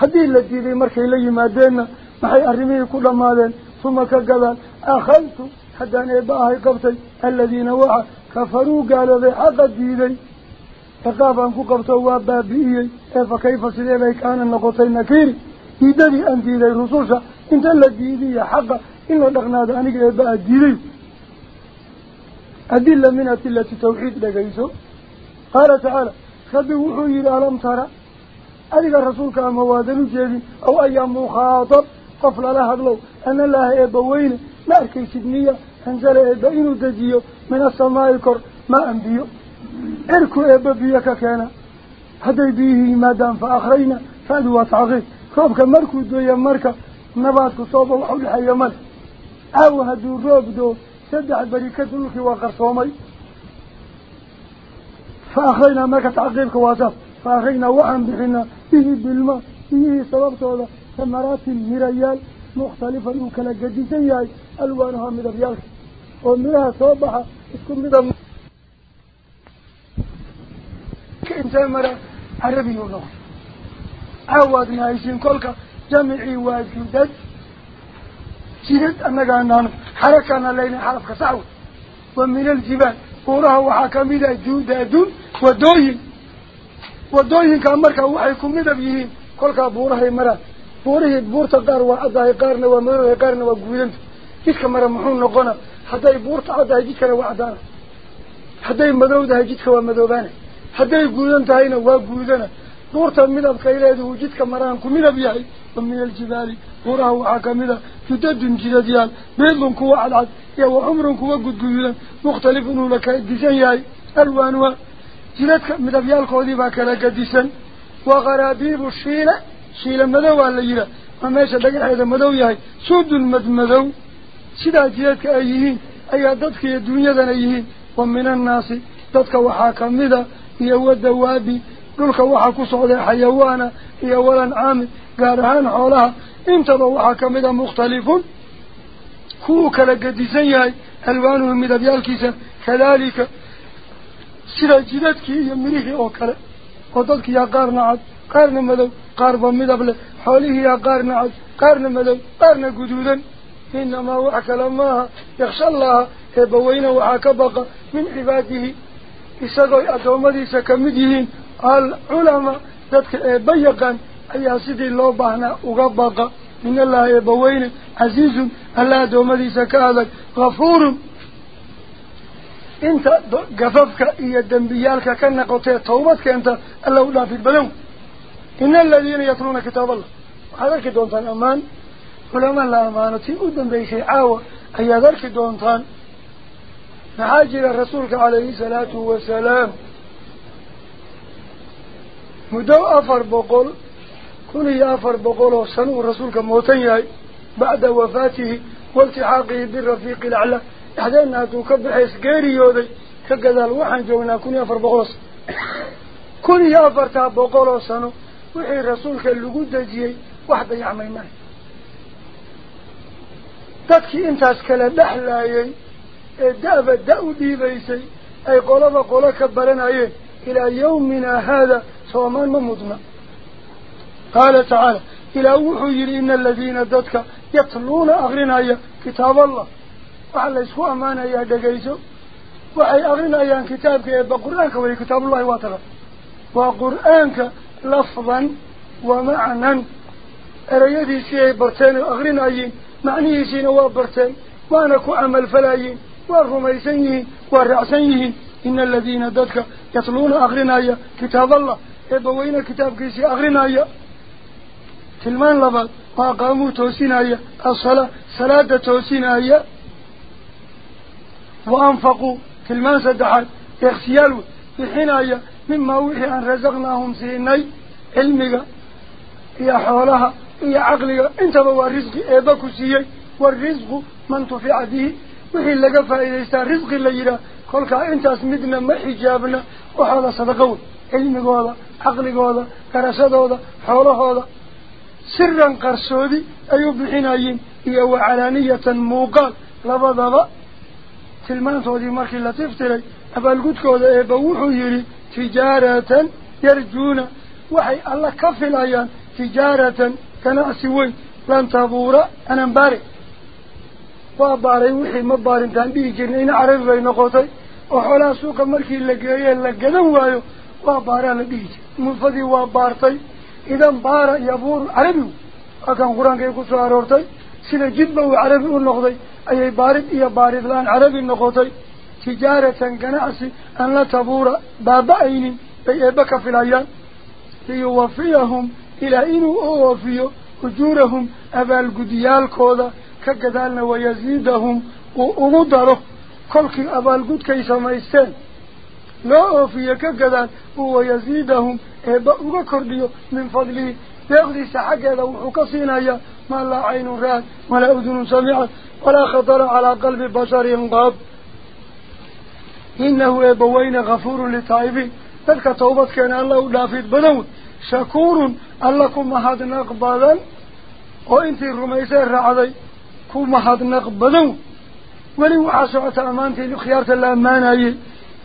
هذه التي في مركي لي مدلنا بحي أرمي كل ما دل ثم كجلا أخلت حتى نباه قبتي الذين وعى كفروا قالوا ذي حقا ديدي فقافا انكو قبتوا بابيي فكيف سليبه كان النقطين نكيري إذا دي أنت ذي رسوشا انت الذي ذي حقا adila min adilati tawxiid dhegayso qaala tacaala rabbi wuxuu yidhi alam tara adiga rasuulka ama waadan u jeedin aw ayaa mukhaatab qof lala hadlow ana laaha eebba weyne ma arkaysid miya anzala eebba inuu dejiyo min asamaa'i kor ma an biyo cirku eebba biyo ka keena hadday biyihii yimaadaan fa akhrayna fa'du waa tacqiib roobka markuu dooya marka nabaadku sooba wax udhexeeya male أو هدو روبدو سدح بريكات ملكي وقرصومي فأخينا ما كتعقيل كواسف فأخينا وعن بحنا. إيه بالماء إيه سببت هذا ثمرات المريال مختلفة يمكن جديدين ياي ألوانها من الريالك ومنها صوبها اسكن من الم... كإنسان مرة عربي ونور أعواد نايسين كلك جميعي واجهدات جهد أنك أننا حركنا لين حرف خسعود ومن الجبال قرها وحاكمدة جودة دون ودوين ودوين كامركا وحيكم ندب يهين قولك بورها مرا. بوره بورتا دار وعضاه قارن ومره قارن وقويلن كيسك مرا محون نقونا. حتى بورتا عضاه جيتك وعضانا حتى مدودة جيتك ومدودانا. حتى قويلن تهين وقويلن بورتا من أبقى إليه جيتك مرا نكم ندب يهين ومن الجبال قره وحكمه جدد جلديان بيض كوى عدد يو عمر كوى قد قويلا مختلف لك ديسان ياي الوانوا جلد مدفيال قودي باكلا قديسان وغرابيب الشيلة شيلة مدوى الليلة وماشا دقل حيث مدوى ياي سود المدمدو سيدا جلدك أيهين أي عددك الدنيا دان أيهين ومن الناس ددك وحكمه يو الدوابي للك وحكو صعود الحيوان يولا عامل قارهان حولها انت الله حكمه مختلف كوك لقديسي ألوانه من ذبيال كيسا. كذلك سيرا جدتك يمريه أوكال قطتك يا قارن عاد. قارن مدو. قارب مدبل حوله يا قارن عاد. قارن مدو. قارن قدودا إنما وعك لما يخشى الله. يبوين وعك بقى. من عباده. يساقوا أدومديس كمدهين العلماء. ذاتك بيقان أيها سيد الله بحنا أغبق إن الله يبوين عزيز الله دومدي سكالك غفور انت قففك إيا الدنبيالك كان نقطي طوبتك أنت اللو لا في البلوم إن الذين يطلون كتاب الله هذا كدونتان أمان ولما لا أمانة أدن بيشي عاوة أي هذا كدونتان نحاجر الرسول عليه الصلاة والسلام مدو أفر بقول كوني يافر بقوله سنو رسولك موتن ياي بعد وفاته والتحاقه بالرفيق الأعلى. احدنا أنها تكبر حيث يودي كذا الوحن جونا كوني يافر بقوله كوني يافر بقوله سنو. وحي رسولك اللي قد جيي واحد يعمل معي تدكي انت اسكال دحلا ياي الدابة داودي بيسي أي قولة قولة كبرنا ياي إلى يومنا هذا سوما ممتنا قال تعالى إلى وحير إن الذين ددك يطلون أغرنا كتاب الله. وعلى إسوء أمانا يا دقيسو. وحي أغرنا يا كتابك يبقى قرآنك كتاب الله واطلع وقرآنك لفظا ومعنا. أريده شيء برتين أغرنا معني شيء سينوا برتين. وانكو عمل فلايين والرميسينيه والرعسينيه إن الذين ددك يطلون أغرنا كتاب الله. إيه يبقى وين كتابك يسي أغرنا تلمان لبعض ما توسين أي الصلاة صلاة توسين أي وأنفقوا تلمان سدحان يخسيالوا بحين أي مما وحي أن رزقناهم سيني علمك يا حولها يا عقلك انت هو الرزق ايبك سيي والرزق من تفع به وحي لك فإذا استا رزق اللي يرى قولك انت اسمدنا ما حجابنا وحالا صدقون علمك هذا عقلك هذا كرسد هذا حوله هذا siran qarsoodi ay u bixinayeen iyo wacalaaniyatan muuqaal labadaba tilmaantoodii markii la tiftiray abaalgudkooda eebba wuxuu yidhi tijaaratan yarjuuna waxay alla ka filayaan tijaaratan ganacsi weyn lan tabuura anan baari waa baaray wixii ma baarintaan dhihi jirnay ina carabi bay noqotay oo xoolaha suuqa markii la geeyee إذا بار يبور عربي. أكان قرآن كيكسو عرورتي سنة جدا وعربي النقضي أي بارد إيا بارد لأن عربي النقضي تجارة كنعسي أن لا تبور بابعين بي أبك في الأيام. ليوفيهم إلى إنه أوفيه أجورهم. أبا القديال كودا. كقدالنا ويزيدهم. وأمدره كلك أبا القد كيسا ما يستان لا أوفيه كقدال. ويزيدهم. إبا أغاكر ديو من فضله يأخذي سحقه لو حكسين أيه ما لا عين رأت ولا أذن سمعه ولا خطر على قلب بشر ينقاب إنه إبا وين غفور لطائبه تلك توبت كان الله لافيد بنوت شكور اللكم هذا نقبالا وإنت الرميسة الرعضي كم هذا نقبالا ولو عشعة أمانتي لخيارة الأمانة أيه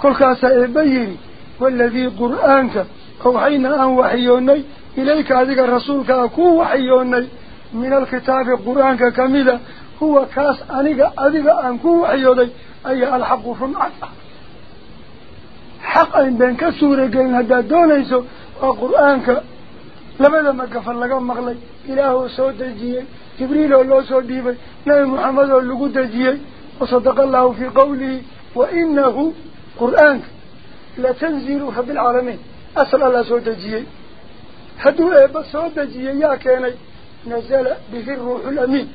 كل كاسة إبايني والذي قرآنك أوحينا أن وحيوني إليك هذا الرسول كأكو وحيوني. من الكتاب القرآن كاملة هو كاس أنيك أذيك أنكو وحيوني. أي الحق في معنى حق إن بينك سورة قلن هذا الدون يسو القرآن لماذا ما كفر لك مغلي. إله صوت الجيه جبريل الله صوت ديبه نبي محمد الله قد الجيه وصدق الله في قوله وإنه قرآن لتنزيل رب العالمين. Hadduu eebba soo dejiyey yaa keenay nazala bihi ruuxu lamiin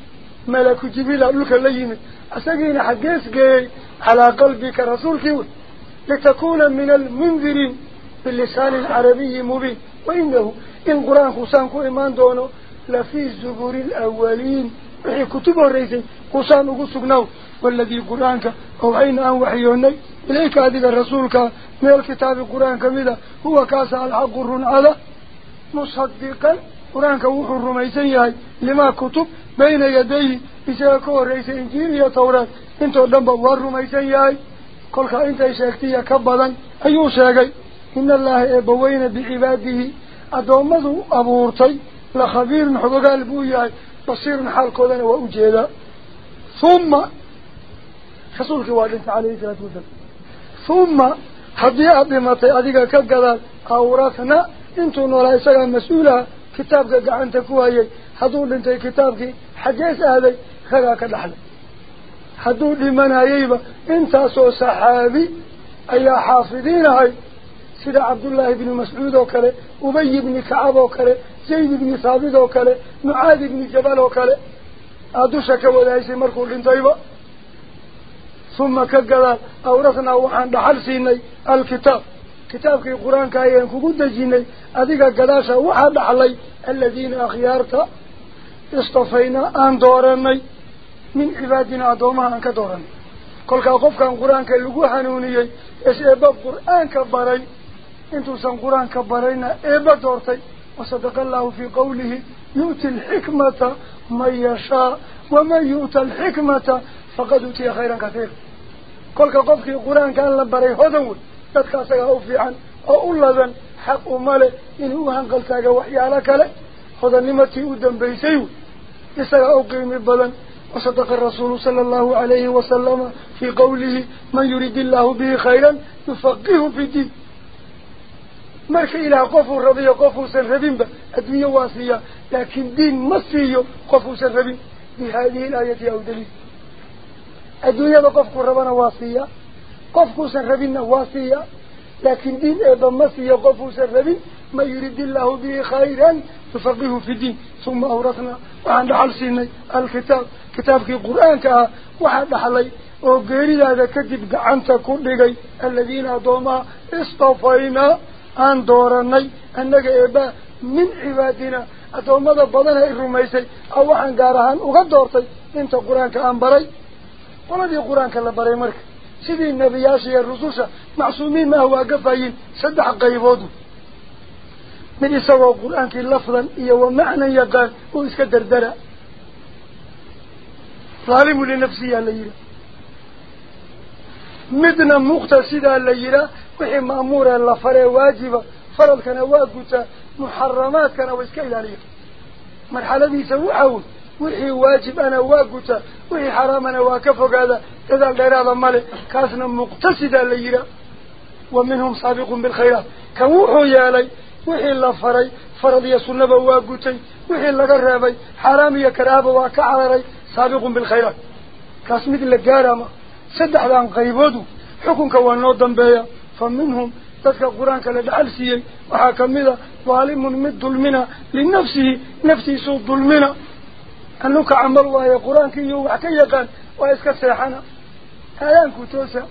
malaku jibriila dhulka la yimid isagiina xaggees geeyey calaa qalbika rasuulkii wey litakuna min almundiriin bilisaanin carabiyi mubiin wainahu in qur-aanku saan ku imaan doono lafii zuburi alawaliin وحي كتب الرئيسي قصان وقصقناه والذي قرآنك أوحين أن وحيوني؟ إليك هذه رسولك من الكتاب القرآن كمذا هو كاسع الحق الرنعة مصدقا. قرآنك وحو الرميسي لما كتب بين يديه. إساكو الرئيس إنجيل يا توراة انتو دنبا والرميسي كلك إنت شاكتيا كبدا. أيو شاكي. إن الله إبوين بعباده. أدومده أبورتي. لخبير حقوق البوياي بصير حال كودنا وأجيدا. ثم رسولك والدك عليه الصلاة والسلام ثم هدي أبمتي أديك كقدال أورثنا انتو نولا إساقا مسؤولا كتابك قعنتك وهي هدول انتي كتابك حجيس هذي خلاك الحل هدول لمن هيبا انت سو صحابي أي حافظين هاي سيدة عبد الله بن مسعود وكله أبي بن كعب وكله زيد بن ثابت وكله معاذ بن جبل وكله أدوشك ودايسي مركو لنطيبا ثم كقلا أورثنا وحان دحل سيني الكتاب. كتابك القرآن كاين كقود جيني. أذيك قداشا وحان دحلي. الذين أخيارك اصطفينا أن دورني. من عبادنا أدومها أنك دورني. كل قف كان قرآن كاللقو حنوني. إسئباب قرآن كبري. إنتو سن قرآن كبرينا إبا دورتي. وصدق الله في قوله يؤتي الحكمة من يشاء ومن يؤتى الحكمة فقد أتي خيرا كثيرا. كل قفك القرآن كان لبري هدوه تتكاسك أوفيعا أو أولا حق أمالي. إنه هنقلتاك وحيالك لك هذا نمتي أدن بيسيو إساق أقيم بلن وصدق الرسول صلى الله عليه وسلم في قوله من يريد الله به خيرا يفقه في الدين. مرك إلى قفو الربي قفو سنربين الدنيا واسية. لكن دين مصري قفو سنربين بهذه الآية أو دليل. الدنيا قفو الربنا واسية. قفو سنربين واسية. لكن دين أيضا مصري قفو سنربين ما يريد الله به خيرا يفقه في الدين. ثم أورثنا وعن دحل سيني الكتاب. كتابك القرآن كها وحد دحلي وقيري هذا كتب قعنت كل الذين دوما annaga eebaa min cibaadina addoommada badana i rumaysay a waxaan gaar ahaan uga doortay inta qur-aanka aan baray قلت القرآن كلا بري مرك. سيدي النبي ياسي الرسوس معصومين ما هو أقفين سدح قيبوده من يسوى القرآن كي لفظا إيوه معنى يقال وإسك دردرة. ظالم لنفسي الليلة مدنا مقتصدة الليلة وحي مأمورة اللفرة واجبة. فرل كان واقوتا محرمات كان وإسك إلاليه مرحلة دي سوحاوه وحي واجب أنا واقوتا وحي حرام أنا واكفوك هذا إذا الغير هذا المالي كاسنا مقتصدا ليرا. ومنهم سابقون بالخيرات. كوه يا لي وحي الله فري فرضي سنبا واقوتا وحي الله قرابي يا كراب واكعاري سابقون بالخيرات. كاسمد لقارما سدح لأن قيبودو حكم كونا ضم بيا فمنهم تذكى القرآن كالدعالسي وحاكمي ظالم من الظلمنا لنفسه. نفسه سوء الظلمنا القرآن أنك عمل الله يا قرآن كي يوحكي يقان وإسك سيحنا هلان كتوسا.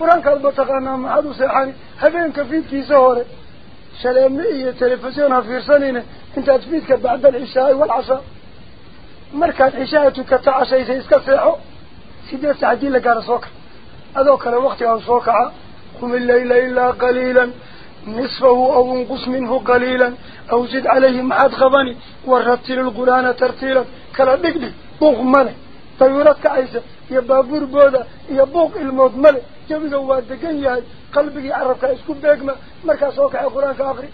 قرآن كالبتقانا معادو سيحاني. هبين كفيد كي سهوري. شلامية تلفزيونها في رسالين انت تفيدك بعد العشاء والعشاء مركز عشاءتك تعشي سيسك سيحو. سيدي سعدي لك كان وقتي عن سوكا قم الليل إلا قليلا. كلا دقدي بوغ ملي طيورات كعيسى يا بابور بودا يا بوغ الموت ملي جميل هو دقن ياهي قلبك عرفك اسكو بيقما مركا سوكا القرآن كآخري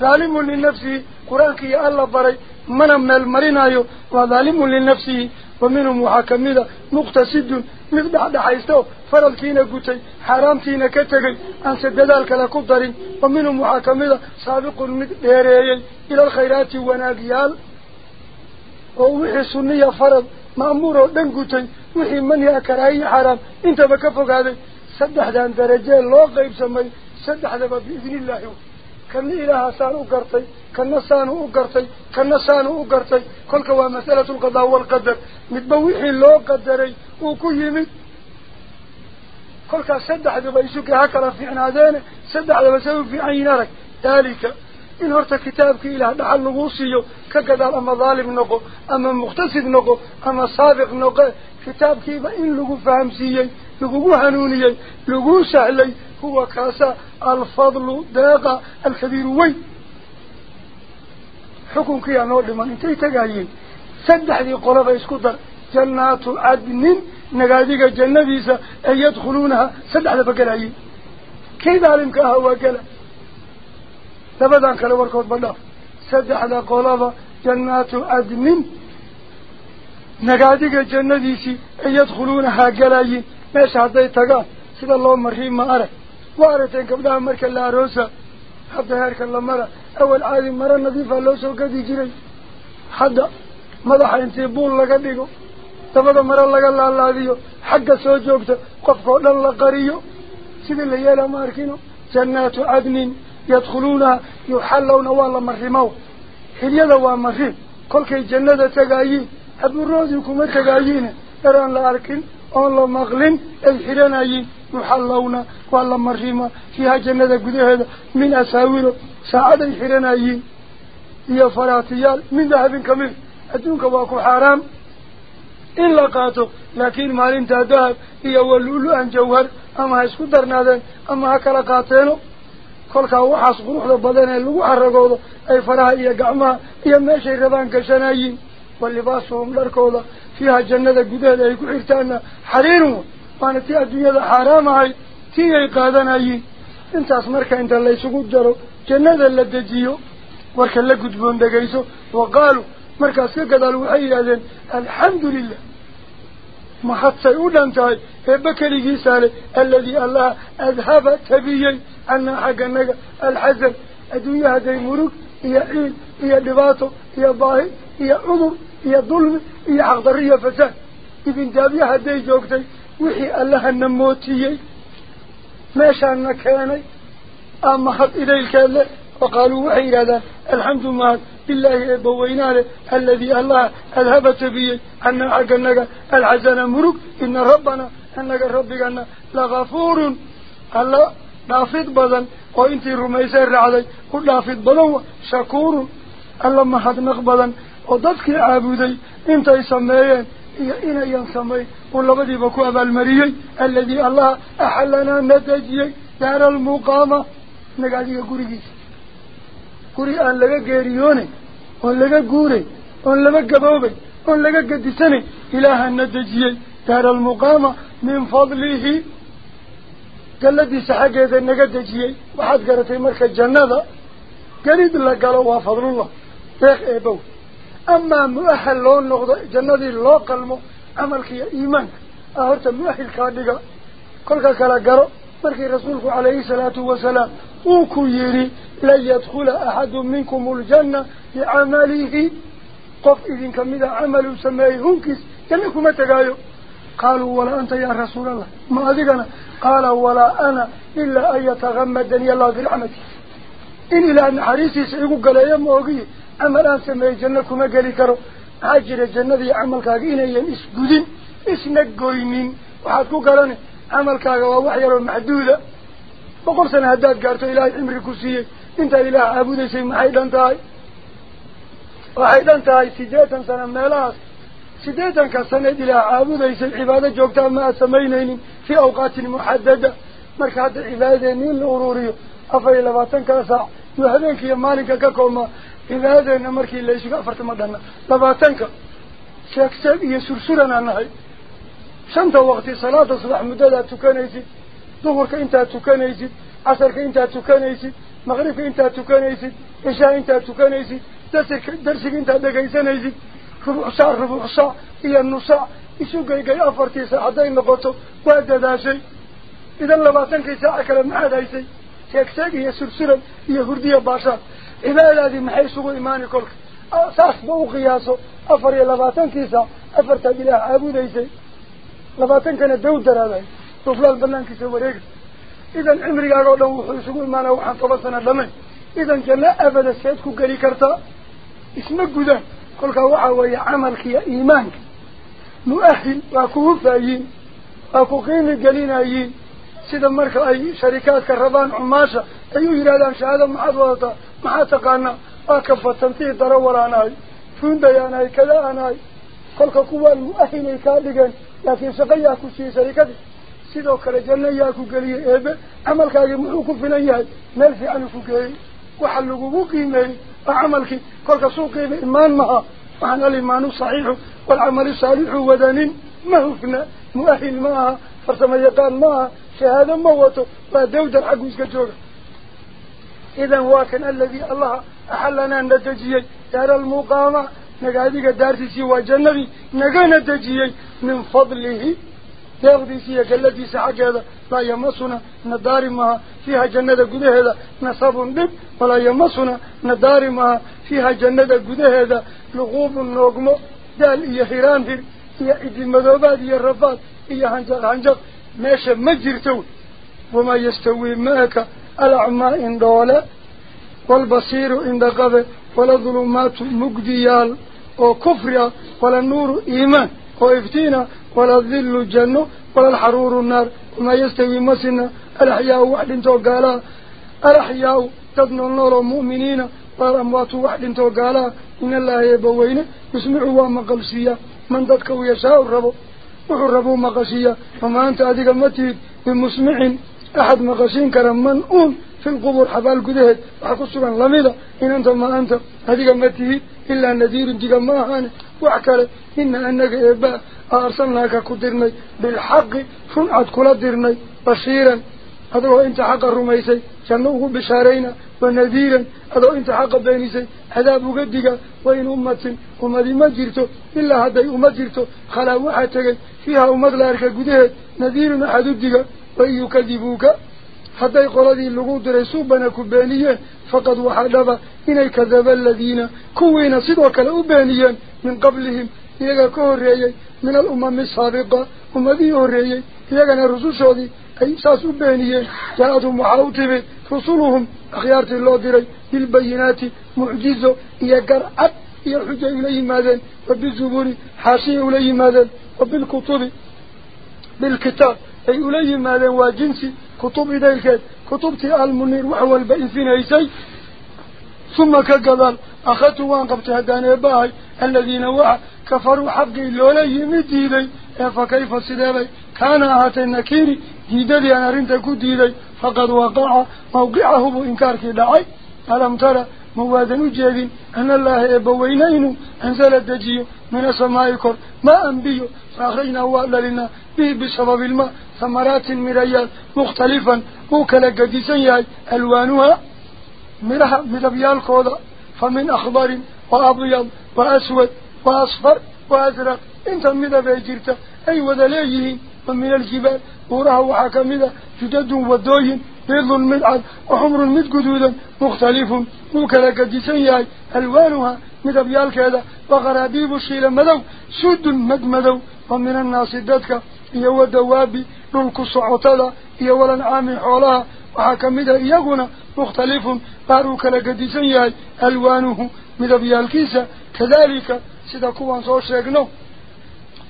ظالم لنفسه قرآنك يا الله بري من من المرينايو وظالم لنفسه ومنهم محاكمين مقتصد مقدع دحيستو فرالكينا قتي حرامتينا كتغي أن سددالك لكدرين ومنهم محاكمين سابق مديريي إلى ووحي سنية فرض مأمور دن قتي وحي من يأكراي حرام انت بكفك هذا سدح دان درجة لو غيب سمي سدح دان بإذن الله كان إلها سان أقرتي كان سان أقرتي كان سان أقرتي كل كوا مسألة القضاء والقدر متبوحي لو قدري وكو يمد كل كا سدح دبا يسوك هكذا في عنادين سدح دبا سوي في عينارك ذلك إن هرت كتابك إله كقدال أما ظالم نقو أما مقتصد نقو أما سابق نقو كتاب كيف إن لغو فهم سيي لغو هنونيي لغو سهلي هو كاسا الفضل داقة الكبير وي. حكم كيا نور لمن انتي تقايين سدح دي قرابة اسكتر جنات عدن نقاديك جنة أن يدخلونها سدح دفقلايين كيف علمكها وقلا لبدان كلا وركود بلاف سدح دا قرابة جنات عدن نقاديك جنة ديسي أن يدخلونها قلايين ماشي هدي تقان سيد الله مرحيم ما أرى وارتين قبلها مركا لا روسا حتى هارك الله مرة أول عادي مرة نظيفة لو سو قدي جري حدا بول لغا ديغو تبدا مرة لغا لا لا ديو حق سو جوجتا قفكو دن لا قريو سيد اللي يلا ماركينو جنات عدن يدخلونها يحلون والله مرمو حليدا waa marin kolkay jannada tagaayiin haburoodii kuma tagaayiin daraan la arkin oon la maqlin ay xiranayiin يحلون والله مريمة فيها جنة قده من أساوره ساعد حرنايين هي فراتيال. من ذهب كمل أدونك واكو حرام. إلا قاتو لكن مال انت ذهب هي ولولو أن جوهر. أما هيسكو درنادين أما هكلا قاتينو quruxda badan ee lagu xaragoodo ay faraha iyo gacmaha iyo meeshay rabaan gashanaayiin walibaasuhum dharkooda fiiha jannada gudaheeda ay ku xirtaana xariirun waana tii adduunyada xaaraam ahayd tii ay qaadanayeen intaas marka inta laysugu jaro jannada la dejiyo warka la gudboon dhegayso wa qaaluu markaas ka gadaal waxay yidhahdeen alxamdu lilah mahadsay u dhan tahay eebba keligiisaa leh alladii allah adhaba tabiyey أن حق الحزن الدنيا هذه مرق هي عيل هي دباتو هي باهي هي عمر هي ظلم هي عقدرية فساد. ابن جابية هذه جوكتي وحي الله النموتي ما شأن كاني. أما حق إلي الكالة وقالوا وحي هذا الحمد لله بالله بوينا الذي الله أذهبت به. أن حق الحزن العزن مرق إن ربنا أنك ربك لغفور الله دافيد بدن أو انتي رميسر رعدي كل دافيد بدن شكور اللهم حد نقبلن أو ددك عابودي انتي سميين ايا أنا ينسمي قل لبدي بكو ابا المريي الذي الله احلنا نتجي دار المقامة نقاديه قريجيس قري ان لغا غيريوني ان لغا قوري ان لغا قبوبي ان لغا قدسني اله النتجي دار المقامة من فضله galladiisa xaggeeda naga dejiyey waxaad garatay marka jannada gelid la galo waa fadlullah deeq eebow أما مؤهل لون نقض جنة الله قلمه. عملك يا إيمان. أهرت مؤهل كادقة. كل كلا قرأ. مركي رسولك عليه الصلاة والسلام. وكو يري لن يدخل أحد منكم الجنة بعمله قف إذن كمذا عمل سمائي هنكس. جنكم تقايو. قالوا ولا أنت يا رسول الله. ما أذقنا قال ولا أنا إلا أن يتغمدني الله برحمته إن إلى أن حريسي سيقول قال يا موقي عمل أن سمي جنة كما قال كرو. عجل جنة دي عمل كاقين أيام إسقودين إسنقوينين وحاكو قالني عمل كاقا ووحير محدودة. بقول سنة هداد قارتو إلهي عمري كسية. إنت إله عبودي سي محيدان تاي. وحيدان تاي سيديتا سنة ميلاس سيديتا كسنة إله عبودي سي عبادة جوكتا ما سمينين في أوقات محددة. مركات عبادة نيل أروريو أفري لباتن كاسع يهدين يا مالك كاكوما. إذا هذا عبادة نمركي اللي يشك أفرت مدنة. لباتن كاكتب يسرسرنا نهي شمت وقت صلاة صباح مدلة تكنيزي ظهرك انت تكنيزي عصرك انت تكنيزي مغرب انت تكنيزي إشاء انت تكنيزي درسك انت دقيسانيزي ربع ساعة ربع ساعة. إيا النصاع afartii saac hadday noqoto waa dadaashay idan labaatankii saaca kale maxaad haysay sheeg sheeg iyo sursuran iyo hurdiya baashaad cibaadadii maxay isugu imaani kolka saas ba u qiyaaso afar iyo labaatankiisa afartaad ilaah caabudaysay labaatankana daw daraaday duflaal banaankiisa wareega idan cimrigaaga o dhan wuxuu isugu imaanaya waxaan toban sana dhamayn idan janno abada seed ku geli kartaa isma gudaan kolkaa waxaa weeye camalkiiyo iimaanka rabaan cumaasha ay u yidhahdaan shahaado maxaad wadataa maxaa taqaanaa waa ka fatantii daro walaanahay fuundayaanahay kada aanahay kolka kuwaan mu-ahinay kaa dhigeen laakiin shaqo yaa ku siiyey sharikadii sidoo kale janno yaa ku geliyey eebe camalkaagii muxuu ku filan yahay meel fiicanuu ku geeyey waxa lagugu qiimeeyey waa camalkii kolka suuqiiba imaan maha وعن الإيمان صحيح والعمل الصالح ودنين ما هفنا. مؤهل ما فرسما يقال ما شهادا موته فدود العقوز كجور إذا واكن الذي الله أحلنا أن نتجيه دار المقامة. نقاذيك دار سيوى جنبي. نقانا تجيه من فضله. يغضي سيك الذي سعك كذا لا يمسنا. ندار ما. فيها جنة قده هذا. نصاب ولا يمسنا. ندار ما. Fiiha jannada gudaheeda luquubun noogmo daal iyo hiraanhir iyo cidimadoobaad iyo rafaad iyo hanjaq hanjaq meesha ma jirto wamaa yastawii maaka alacmaa indhoole waalbasiiru indhaqabe wala dulumaatu mugdiyaal oo kufri ah wala nuuru iimaan oo iftiina wala dillu janno wala alxaruuru naar wamaa yastawi masina alaxyaau wax dhintoo gaalaha alaxyaau dad nool nool oo mu'miniina قال أموات واحد انتو قالا إن الله يبوين يسمعوا مقلسية من ذاتك ويشاو الربو. وحو الربو مقلسية فما أنت أذيك المتيد بمسمعين أحد مقاشين كرم من أم في القبر حبال قدهد وحكو السبان لميلا إن أنت ما أنت أذيك المتيد إلا نذير ديك ماهاني وحكال إن أنك إباء أرسلناك قدرني بالحق فنعت كل درني بصيراً. هذا هو انت حق الرميسي شنوه بشارينا ونذيرا. هذا هو انت حق بينيسي عذاب قدقة وإن أمة أمة ما جرته إلا هذا أمة جرته خلا وحاتك فيها أمة لارك قده. نذير حددقة وإن يكذبوك. حتى يقول هذه اللغود رسوبنا كبانيا فقد وحدب إن الكذب الذين كوين صدوك الأبانية من قبلهم إذا كوريا من الأمم السابقة. أمة ذي هوريا إذا كان الرسول شوذي أي ساسو بينيه جاءتهم محاوته رسولهم أخيارة الله ديري بالبينات معجزة. يقر أب يحج إليه ماذا وبالزبور حاشي إليه ماذا وبالكتب بالكتاب أي إليه ماذا وجنسي كتب ذلك كتب تقال منير وحوى البئن فينا إيسي. ثم كقضال أخذت وانقبت هدان الذين وعى كفروا حقه اللي إليه مديدي فكيف السلالي كان أهاتي النكيري ديدلي أنا رنت كديلي فقد وقع موقعه بإنكارك دعي ألم ترى موادن جيدين أن الله إبوينين أنزل الدجيو من السماء كر ما أنبيو فأخرجنا وأللنا به بسبب الماء. ثمرات مريال مختلفا. وكلا قديسا انت مدبي جرت أي وذليه ومن الجبال. ورها وحكمدا جدد ودوين. بيض المدعد وحمر المدقدودا مختلف. وكلا قديسا ياي. ألوانها. مدبيال كذا وغرابيب الشيل مدو. سود مدمدو. ومن الناس iyo walancaami xoolaha waxaa ka mid a iyaguna mukhtalifun qaar uu kala gadisan yahay alwaanuhu midabyaalkiisa kadaalika sida kuwan soo sheegno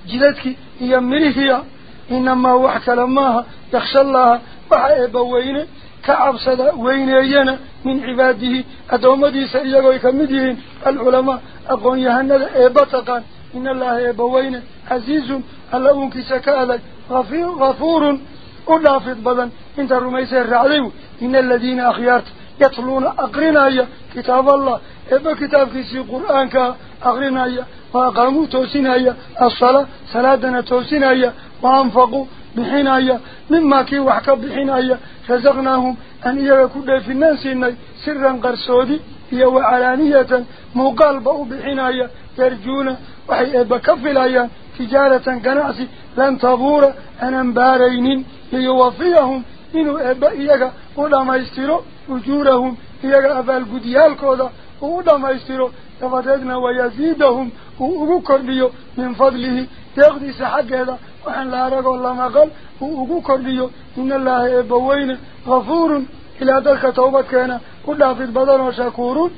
جلدك هي مريه إنما وحك لماها يخشى الله. بحيبه وينه كعبصد وينه ينا من عباده. أدوما دي سريقه كمدهين العلماء أقول يهنى إيبطقا إن الله إيبه وينه عزيز الله كسكا لك غفور أولافظ بضا إنت الرميسير عليه إن الذين أخيارت يطلون أقرنايا. كتاب الله. إبا كتاب كيسي قرآنك أقرنايا. وأقاموا توسينايا. الصلاة صلاة توسينايا. وأنفقوا بحنايا مما كي وحكا بحنايا رزقناهم أن يكون في الناس سرا قرصودي هي وعلانية. مقالبة بحنايا يرجون وحي إبا تجارة قناعسي لن تبور أنا مبارين ليوفيهم. إنه أبا إياك. ولا يستيروا أجورهم إياك أبا القديال كودا ولا يستيروا تفتدنا ويزيدهم وأذكر ليو من فضله يغدي سحق هذا وحن لا رقوا الله مقال وأذكر ليو إن الله أبوين غفور إلى ذلك توبة كان كلها في البدن وشكور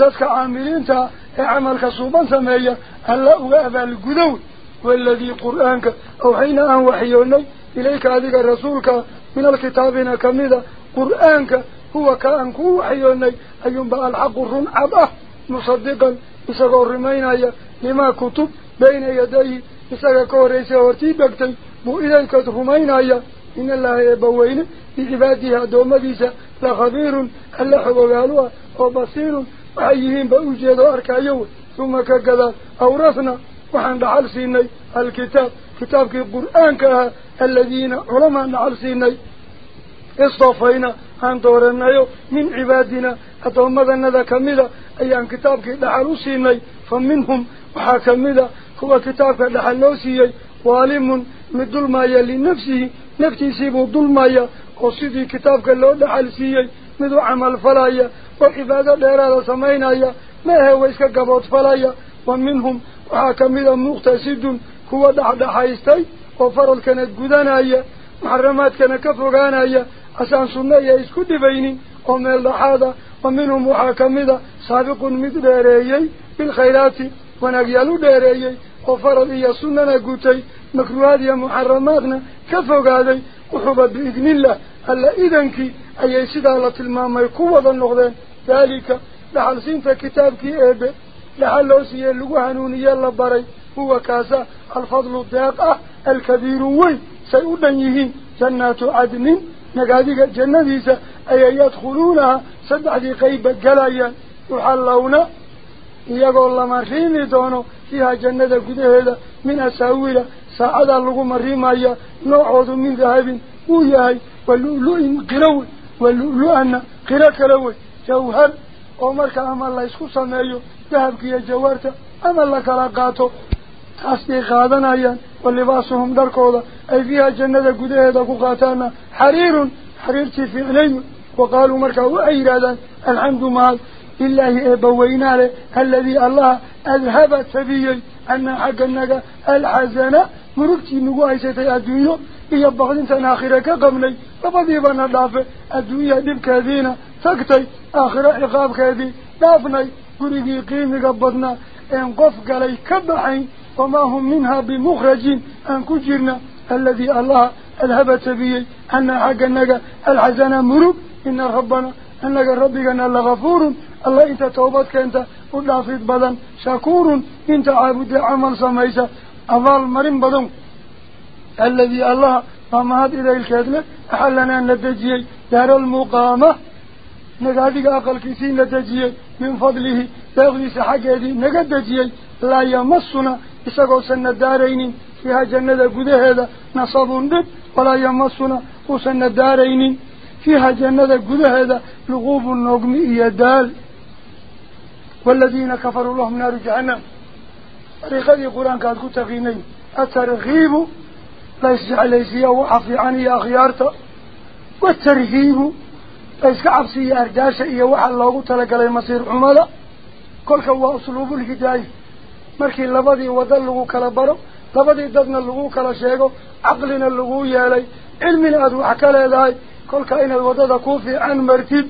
ذلك عاملين تا عمل كصوبا سمية ألا أبا القدود والذي قرآنك أوحينا أن وحيوني إليك هذه رسولك من الكتابنا كمذا قرآنك هو كأن كو عيوني أيوم بقى الحق الرن عبه مصدقا إساقو الرمينا لما كتب بين يديه. إساقو ريسي ورتيبكتن بو إليك الرمينا إن الله يبوين إذباده دوم بيسا. لخبير اللحب غالوا وبصير وعيهم بأجيد أركا يوه ثم كذا أورثنا. وحن دعال سيني الكتاب. كتابك القرآن كها الذين علماء دعال سيني. إصطفينا أن دورنا من عبادنا. أتوم ماذا نذاك ملا أي أن كتابك لحلوسيني فمنهم وحاكمنا هو كتابك لحلوسيني وعلم من ظلمايا لنفسه. نفسي سيبه ظلمايا. وصيدي كتابك لو لحلسيني من عمل فلايا. وعبادة ليرا لسمينايا ما هو إسك قبض فلايا. ومنهم وحاكمنا مقتصد. هو دح دحايستي وفرل كانت قدانايا. محرمات كانت كفرقانايا أسان سنة يسكو دفيني. قميل هذا ومنهم محاكمدة سابق مد داريي بالخيرات. ونقيلو داريي وفرد إيا سنة نقوتي. مكروهات يا محرماتنا. كفو قادي وحبا بإذن الله. ألا إذنك أي سيدة لتلمام يقوة النغذين ذلك. لحل سنة كتابك إيبا لحل أسي اللقهنون الله باري هو كاسا. الفضل الدقاء الكبير وي. سيؤدنيه. جنات عدن. Huwa kaasa alfadlu deeq ah alkabiiru weyn say u dhan yihiin jannaatu cadnin nagaadiga jannadiisa ayay yadkhuluunaha saddexdii qayba galayaan yuxallawna iyagoo lama riimi doono fiiha jannada gudaheeda min asaawila saacadaa lagu mariimaya noocoodu min dahabin uu yahay wa lu-lu-in qiro wey wa أصدي قادنا أيان واللباسهم دركوضا. أي فيها جنة قده دكو قاتانا. حرير حرير في غليم وقالوا مركبوا أي رادا الحمد مال. إلهي أبوينا له الذي الله أذهب سبيل. أن حق النقا الحزنة مركتي نقوعي ستي أدوية. يبقى إنسان آخرة كقبلي وفضيبا ندافع أدوية دبك هذين تكتي آخر إقابك هذي ضافني قريبي قيم قبضنا. إن قف قلي كبحين. وما هم منها بمخرج أن كجرنا الذي الله الهبت به أن حق أنك الحزن مرب. إن ربنا أنك ربك أن الله غفور. الله إنت توبتك أنت ودافت بدن شكور. إنت عابد عمل سميسة. أفال مرم بدن. الذي الله فما هذا إذا الكاتل أحلنا أن نتجيه دار المقامة. نقاذك أقل كثير نتجيه من فضله. تغلس حقه نقاذ لا يمسنا. Na daaraynin fiiha jannada gudaheeda nasabun dhib walaa yamasuna uusan na daaraynin fiiha jannada gudaheeda luquubu noogmi iyo daal والذين كفروا لهم نار جهنم طريقة القرآن كانت كتقيني الترغيب ليس عليسيا وحفي عني أخيارته والترهيب ليس كعبسي أرداشة إيا وحا الله تلقى لي مصير عملا مركي لبدي ودل لغو كالبرو لبدي ددنا لغو كالشيغو عقلنا لغو يالي علمنا أدو عكالا لاي كل كائن الودادة كوفي عن مرتب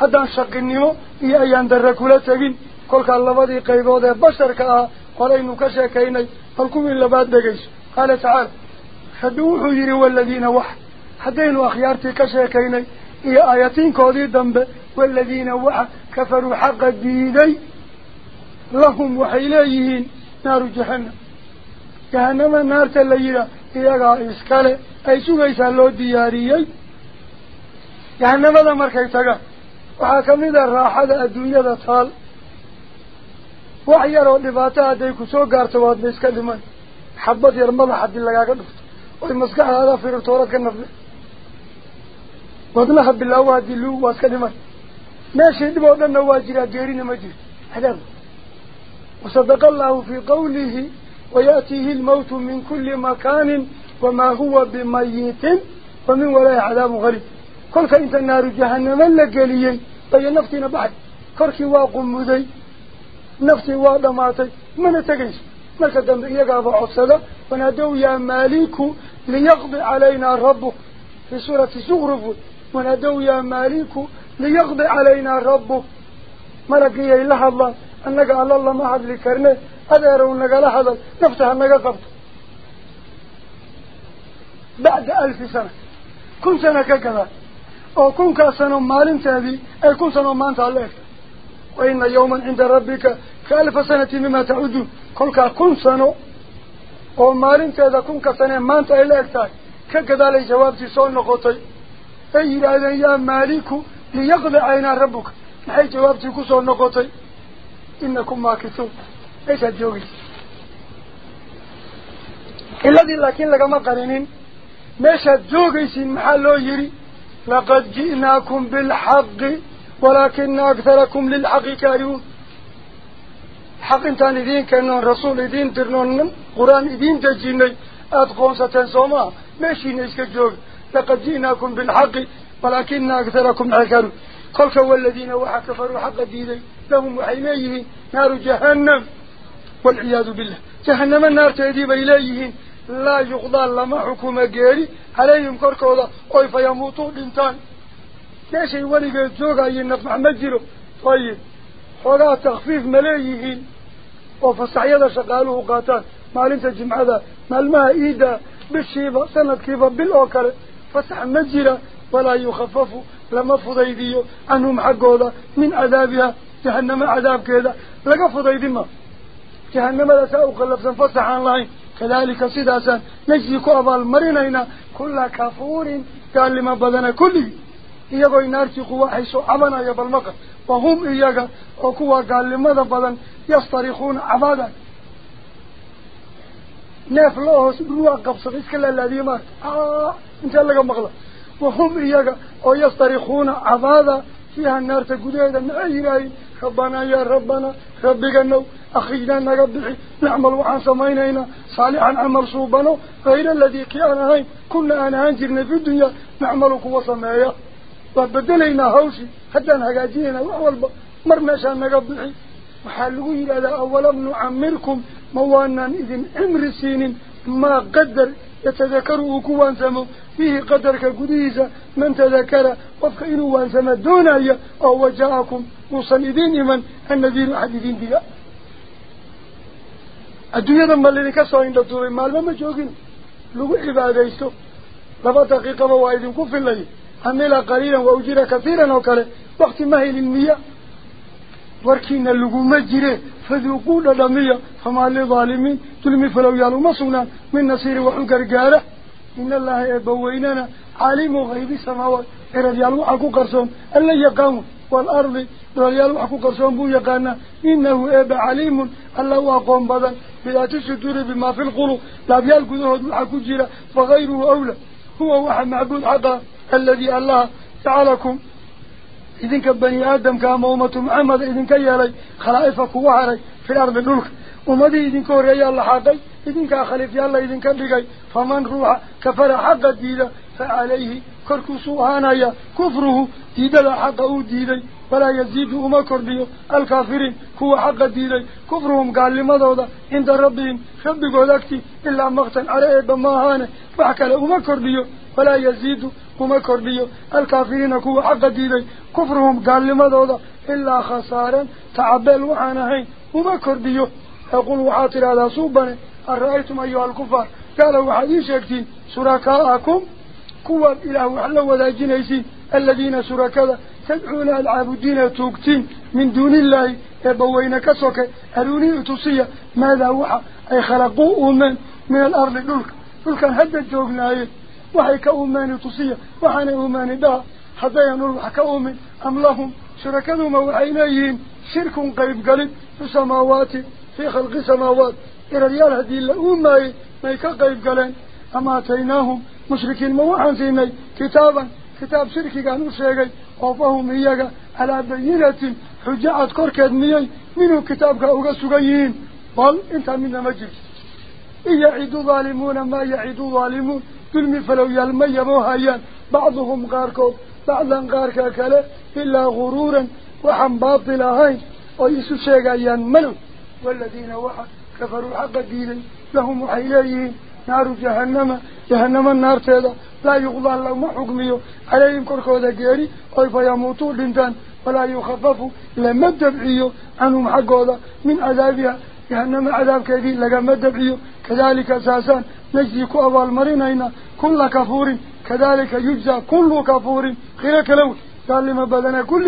حدا شق النمو إي أيان دركولة تبين كل كائن لبدي قيبو ده بشر كاء قلين كشي كيني فالكم إلا باد قال تعال حدوح يروى الذين وح حدين أخيارتي كشا كيني إي آياتين كودي دنب والذين وح كفروا حق الديني iyagaa iskale ay sugaysaa loo diyaariyey jahanamada markay tagaan waxaa kamid a raaxada adduunyada taal wax yaroo dhibaato hadday kusoo gaarto waadna iska dhiman xabad yar madax haddii lagaaga dhufto oy maskaxdaada firirtoorad ka nafle wadnaha bilaawo haddii lu waa iska dhiman meeshii dhib oo dhanna waa jiraa geerina ma jirto cadaab وصدق الله في قوله ويأتيه الموت من كل مكان وما هو بميت ومن ولا عذاب غريب. كل كنت النار جهنم لقليا طيب بي نفتنا بعد كركي واقم ذي نفسي وضماتي من تقنش ملك الدم يقاب عصدا ونادو يا مالك ليقضي علينا ربك. في سورة زغرف ونادوا يا مالك ليقضي علينا ربك. ملقي إلا الله. أنك على الله ما عدل كرنه هذا يرون أنك على حضر نفتح أنك قبط بعد ألف سنة. كن سنة كذا. أو كن كسنة مال تابي أي كن سنة مال تعليك وإن يوما عند ربك كألف سنة مما تعود. كن كن سنة. أو مال تابي كن كسنة مال تعليك كذا لي جواب تسون نقطي. أي إلا يا مالك ليقضي عينا ربك؟ نحي جواب تكسون نقطي. إنكم ماكسون إيش الجوجي الذي لكن لكم قرنين. ماش الجوجي سنحلو يري. لقد جئناكم بالحق ولكن أكثركم للحق كاريون حق تاني دين كنون الرسول دين ترنون قرآن دين تجيني أدخون ستنسوما. ماشي نسك الجوج لقد جئناكم بالحق ولكن أكثركم للحق كاريون كل كوالذين وحكفروا حق الديني دي. لهم وحيليه نار جهنم والعياذ بالله. جهنم النار تهديب إليهن لا يقضى لما حكم قيري عليهم كركوضا أي فيموتوا بنتان. ليش يولي الجوغا ينفع مجره طيب. حقا تخفيف ملايهن وفصعيدا شقالوه قاتان مالنت الجمعة مالما إيدا. بالشيبة. سنة كيبا بالأوكر. فسح مجره ولا يخفف لما فضيديو. عنهم حقودا. من عذابها. جهنم عذاب كذا. لقف أي ذمة جهنم لا سأوق اللبس فصح عن الله كذلك سداسا نجي كعب المرنين كل كفور قال لما بدنا كله. يقول نارك قوة حيث عمنا يبا المقر وهم إياك. وقوة قال لماذا بدنا يصطريخون عبادا. نف الله روح قبصة. إسك الله الذي مات. آه. إن شاء الله مغلا وهم إياك. ويصطريخون عبادا. فيها النار تقود هذا نعيرين ربنا يا ربنا ربك النو أخينا نقبحي نعمل وعن سمينينا صالحا عمل صوبنا غير الذي كان هين كنا أنا أنجرنا في الدنيا نعمل قوة سمايا وبدلينا هوشي حتى نهجاجينا وأول مرنا شان نقبحي وحالقوا إلى أولا نعمركم موانا إذن عمر سين ما قدر يتذكروا كوان سمو فيه قدرك قديسة من تذكر وفق إنو وان سمو دونايا أو وجاءكم مصندين من النذير حديثين ديا الدنيا دم اللي كسوا عند الدور. مال ما جوجين لو عباديستو لما دقيقة ووايدين كف الليل عمل قليلا وأجير كثيرا وكله. وقت مهل المياه وركين اللقوم الجري فذوقون دمية فما لظالمين تلمي فلو يالو مصنا من نصير وحقر قارة إن الله يبويننا عليم غيب سماوات إرد يالو حكو قرصون ألا يقام والأرض دول يالو حكو قرصون بو يقانا إنه إبا عليم ألا هو أقوم بدا بذات الشدور بما في القلو لا بيالكو ذهد الحكو جيرا فغيره أولى هو واحد معبود حقا الذي الله تعالكم إذن كبني آدم كام أمتهم أمد إذن كيالي خلائفك وعري في الأرض الملك أمدي إذن كوريا الله حقي إذن كخليف يا الله إذن كبقي فمن روح كفر حق الديدة فعليه كركو سوهانايا. كفره ديلا حقه ديلي فلا يزيد أما كربيو. الكافرين هو حق ديلي كفرهم قال لماذا هذا عند ربهم. خبقوا لكتي إلا مغتن على إبا ماهانه بحكا لأما كربيو فلا يزيد ولا كما كرديو الكافرين كوا حق ديدي كفرهم قال لماذا إلا خسارا تعبال وحانهين وما كرديو يقول وحاطر هذا صوبا أرأيتم أيها الكفار قالوا وحديث يكتين شركاءكم كوا إله وحلا وذا جنيسين الذين شركاء تدعون العابدين توقتين من دون الله يبوين كسوك أروني أتصية ماذا وحا أي خلقوا من من الأرض دلك دلك هدى الجوغنايه وحي كأماني تصيح وحاني أماني دا. حتى ينور وحك أمي أم لهم شركتهم وحينيهم شرك قيب قلب في سماوات في خلق سماوات إلى ريال هذه الأمي ميكا قيب قلن أما تيناهم مشركين موحن سيني. كتابا كتاب شركي قانو شيقي وفهم إياك على بينة حجاعت كورك أدنيي منه كتاب أغسو قيين بل إنت من مجلس إيا عدو ظالمون ما يعدو ظالمون. ظلمي فلو يلمي بوهايا بعضهم غاركو بعضا غاركا كلا إلا غرورا وحن باطلا هاي ويسو شاقايا منو والذين وحا كفروا حق الدين لهم حيليه نار جهنم جهنم النار تيدا. لا يغضى الله ما عليهم كركو ذاكياري ويفا يموتوا لندان ولا يخففوا لما الدبعيه عنهم حقوا من عذابها جهنم عذاب كذين لقى ما الدبعيه كذلك أساسان نجزي كأبال المرينين كل كفور كذلك يجزى كل كفور خيرك لو قال لما بدنا كل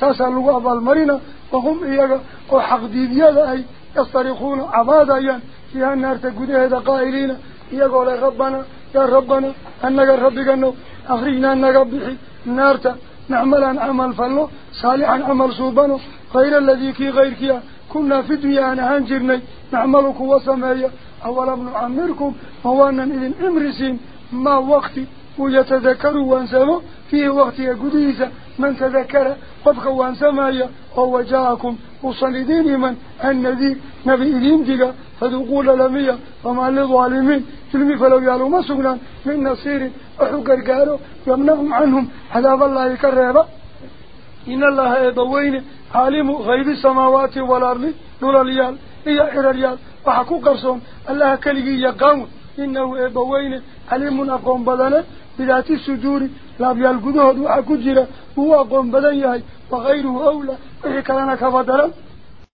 ساسا لقى أبال المرينة wahum iyaga oo xaqdiidyada ay yastarikuuna cabaadayaan fiiha naarta gudaheeda qaa'iliina iyagoo le rabbana yaa rabbana annaga rabbiganow akhrijnaa naga bixi naarta nacmalan camal falno saalixan camal suubano hayra aladii kii kayrkii ah kunaa fi dunya aan ahaan jirnay nacmalu kuwa sameeya awalam أولا ابن عمركم موانا إذن إمرسين ما وقت ويتذكروا وانسموا فيه وقت قديسة من تذكر قبخ وانسمايا هو جاءكم وصلدين من النذير نبي إذين ديك فدقول لمية فما للظالمين تلمي فلو يعلوا مسؤولا من نصير أحقر قالوا يمنعهم عنهم حذاب الله كرابا إن الله يدوين عالم غير السماوات والأرض نور اليال إيا إلى اليال وحكو قرصون الله كليجي يقامون إنه إبوين عليم أقوم بدنا بذات السجور لا بيالقدوه دو أكجر هو أقوم بدنا وغيره أولى إذا كان كفدرا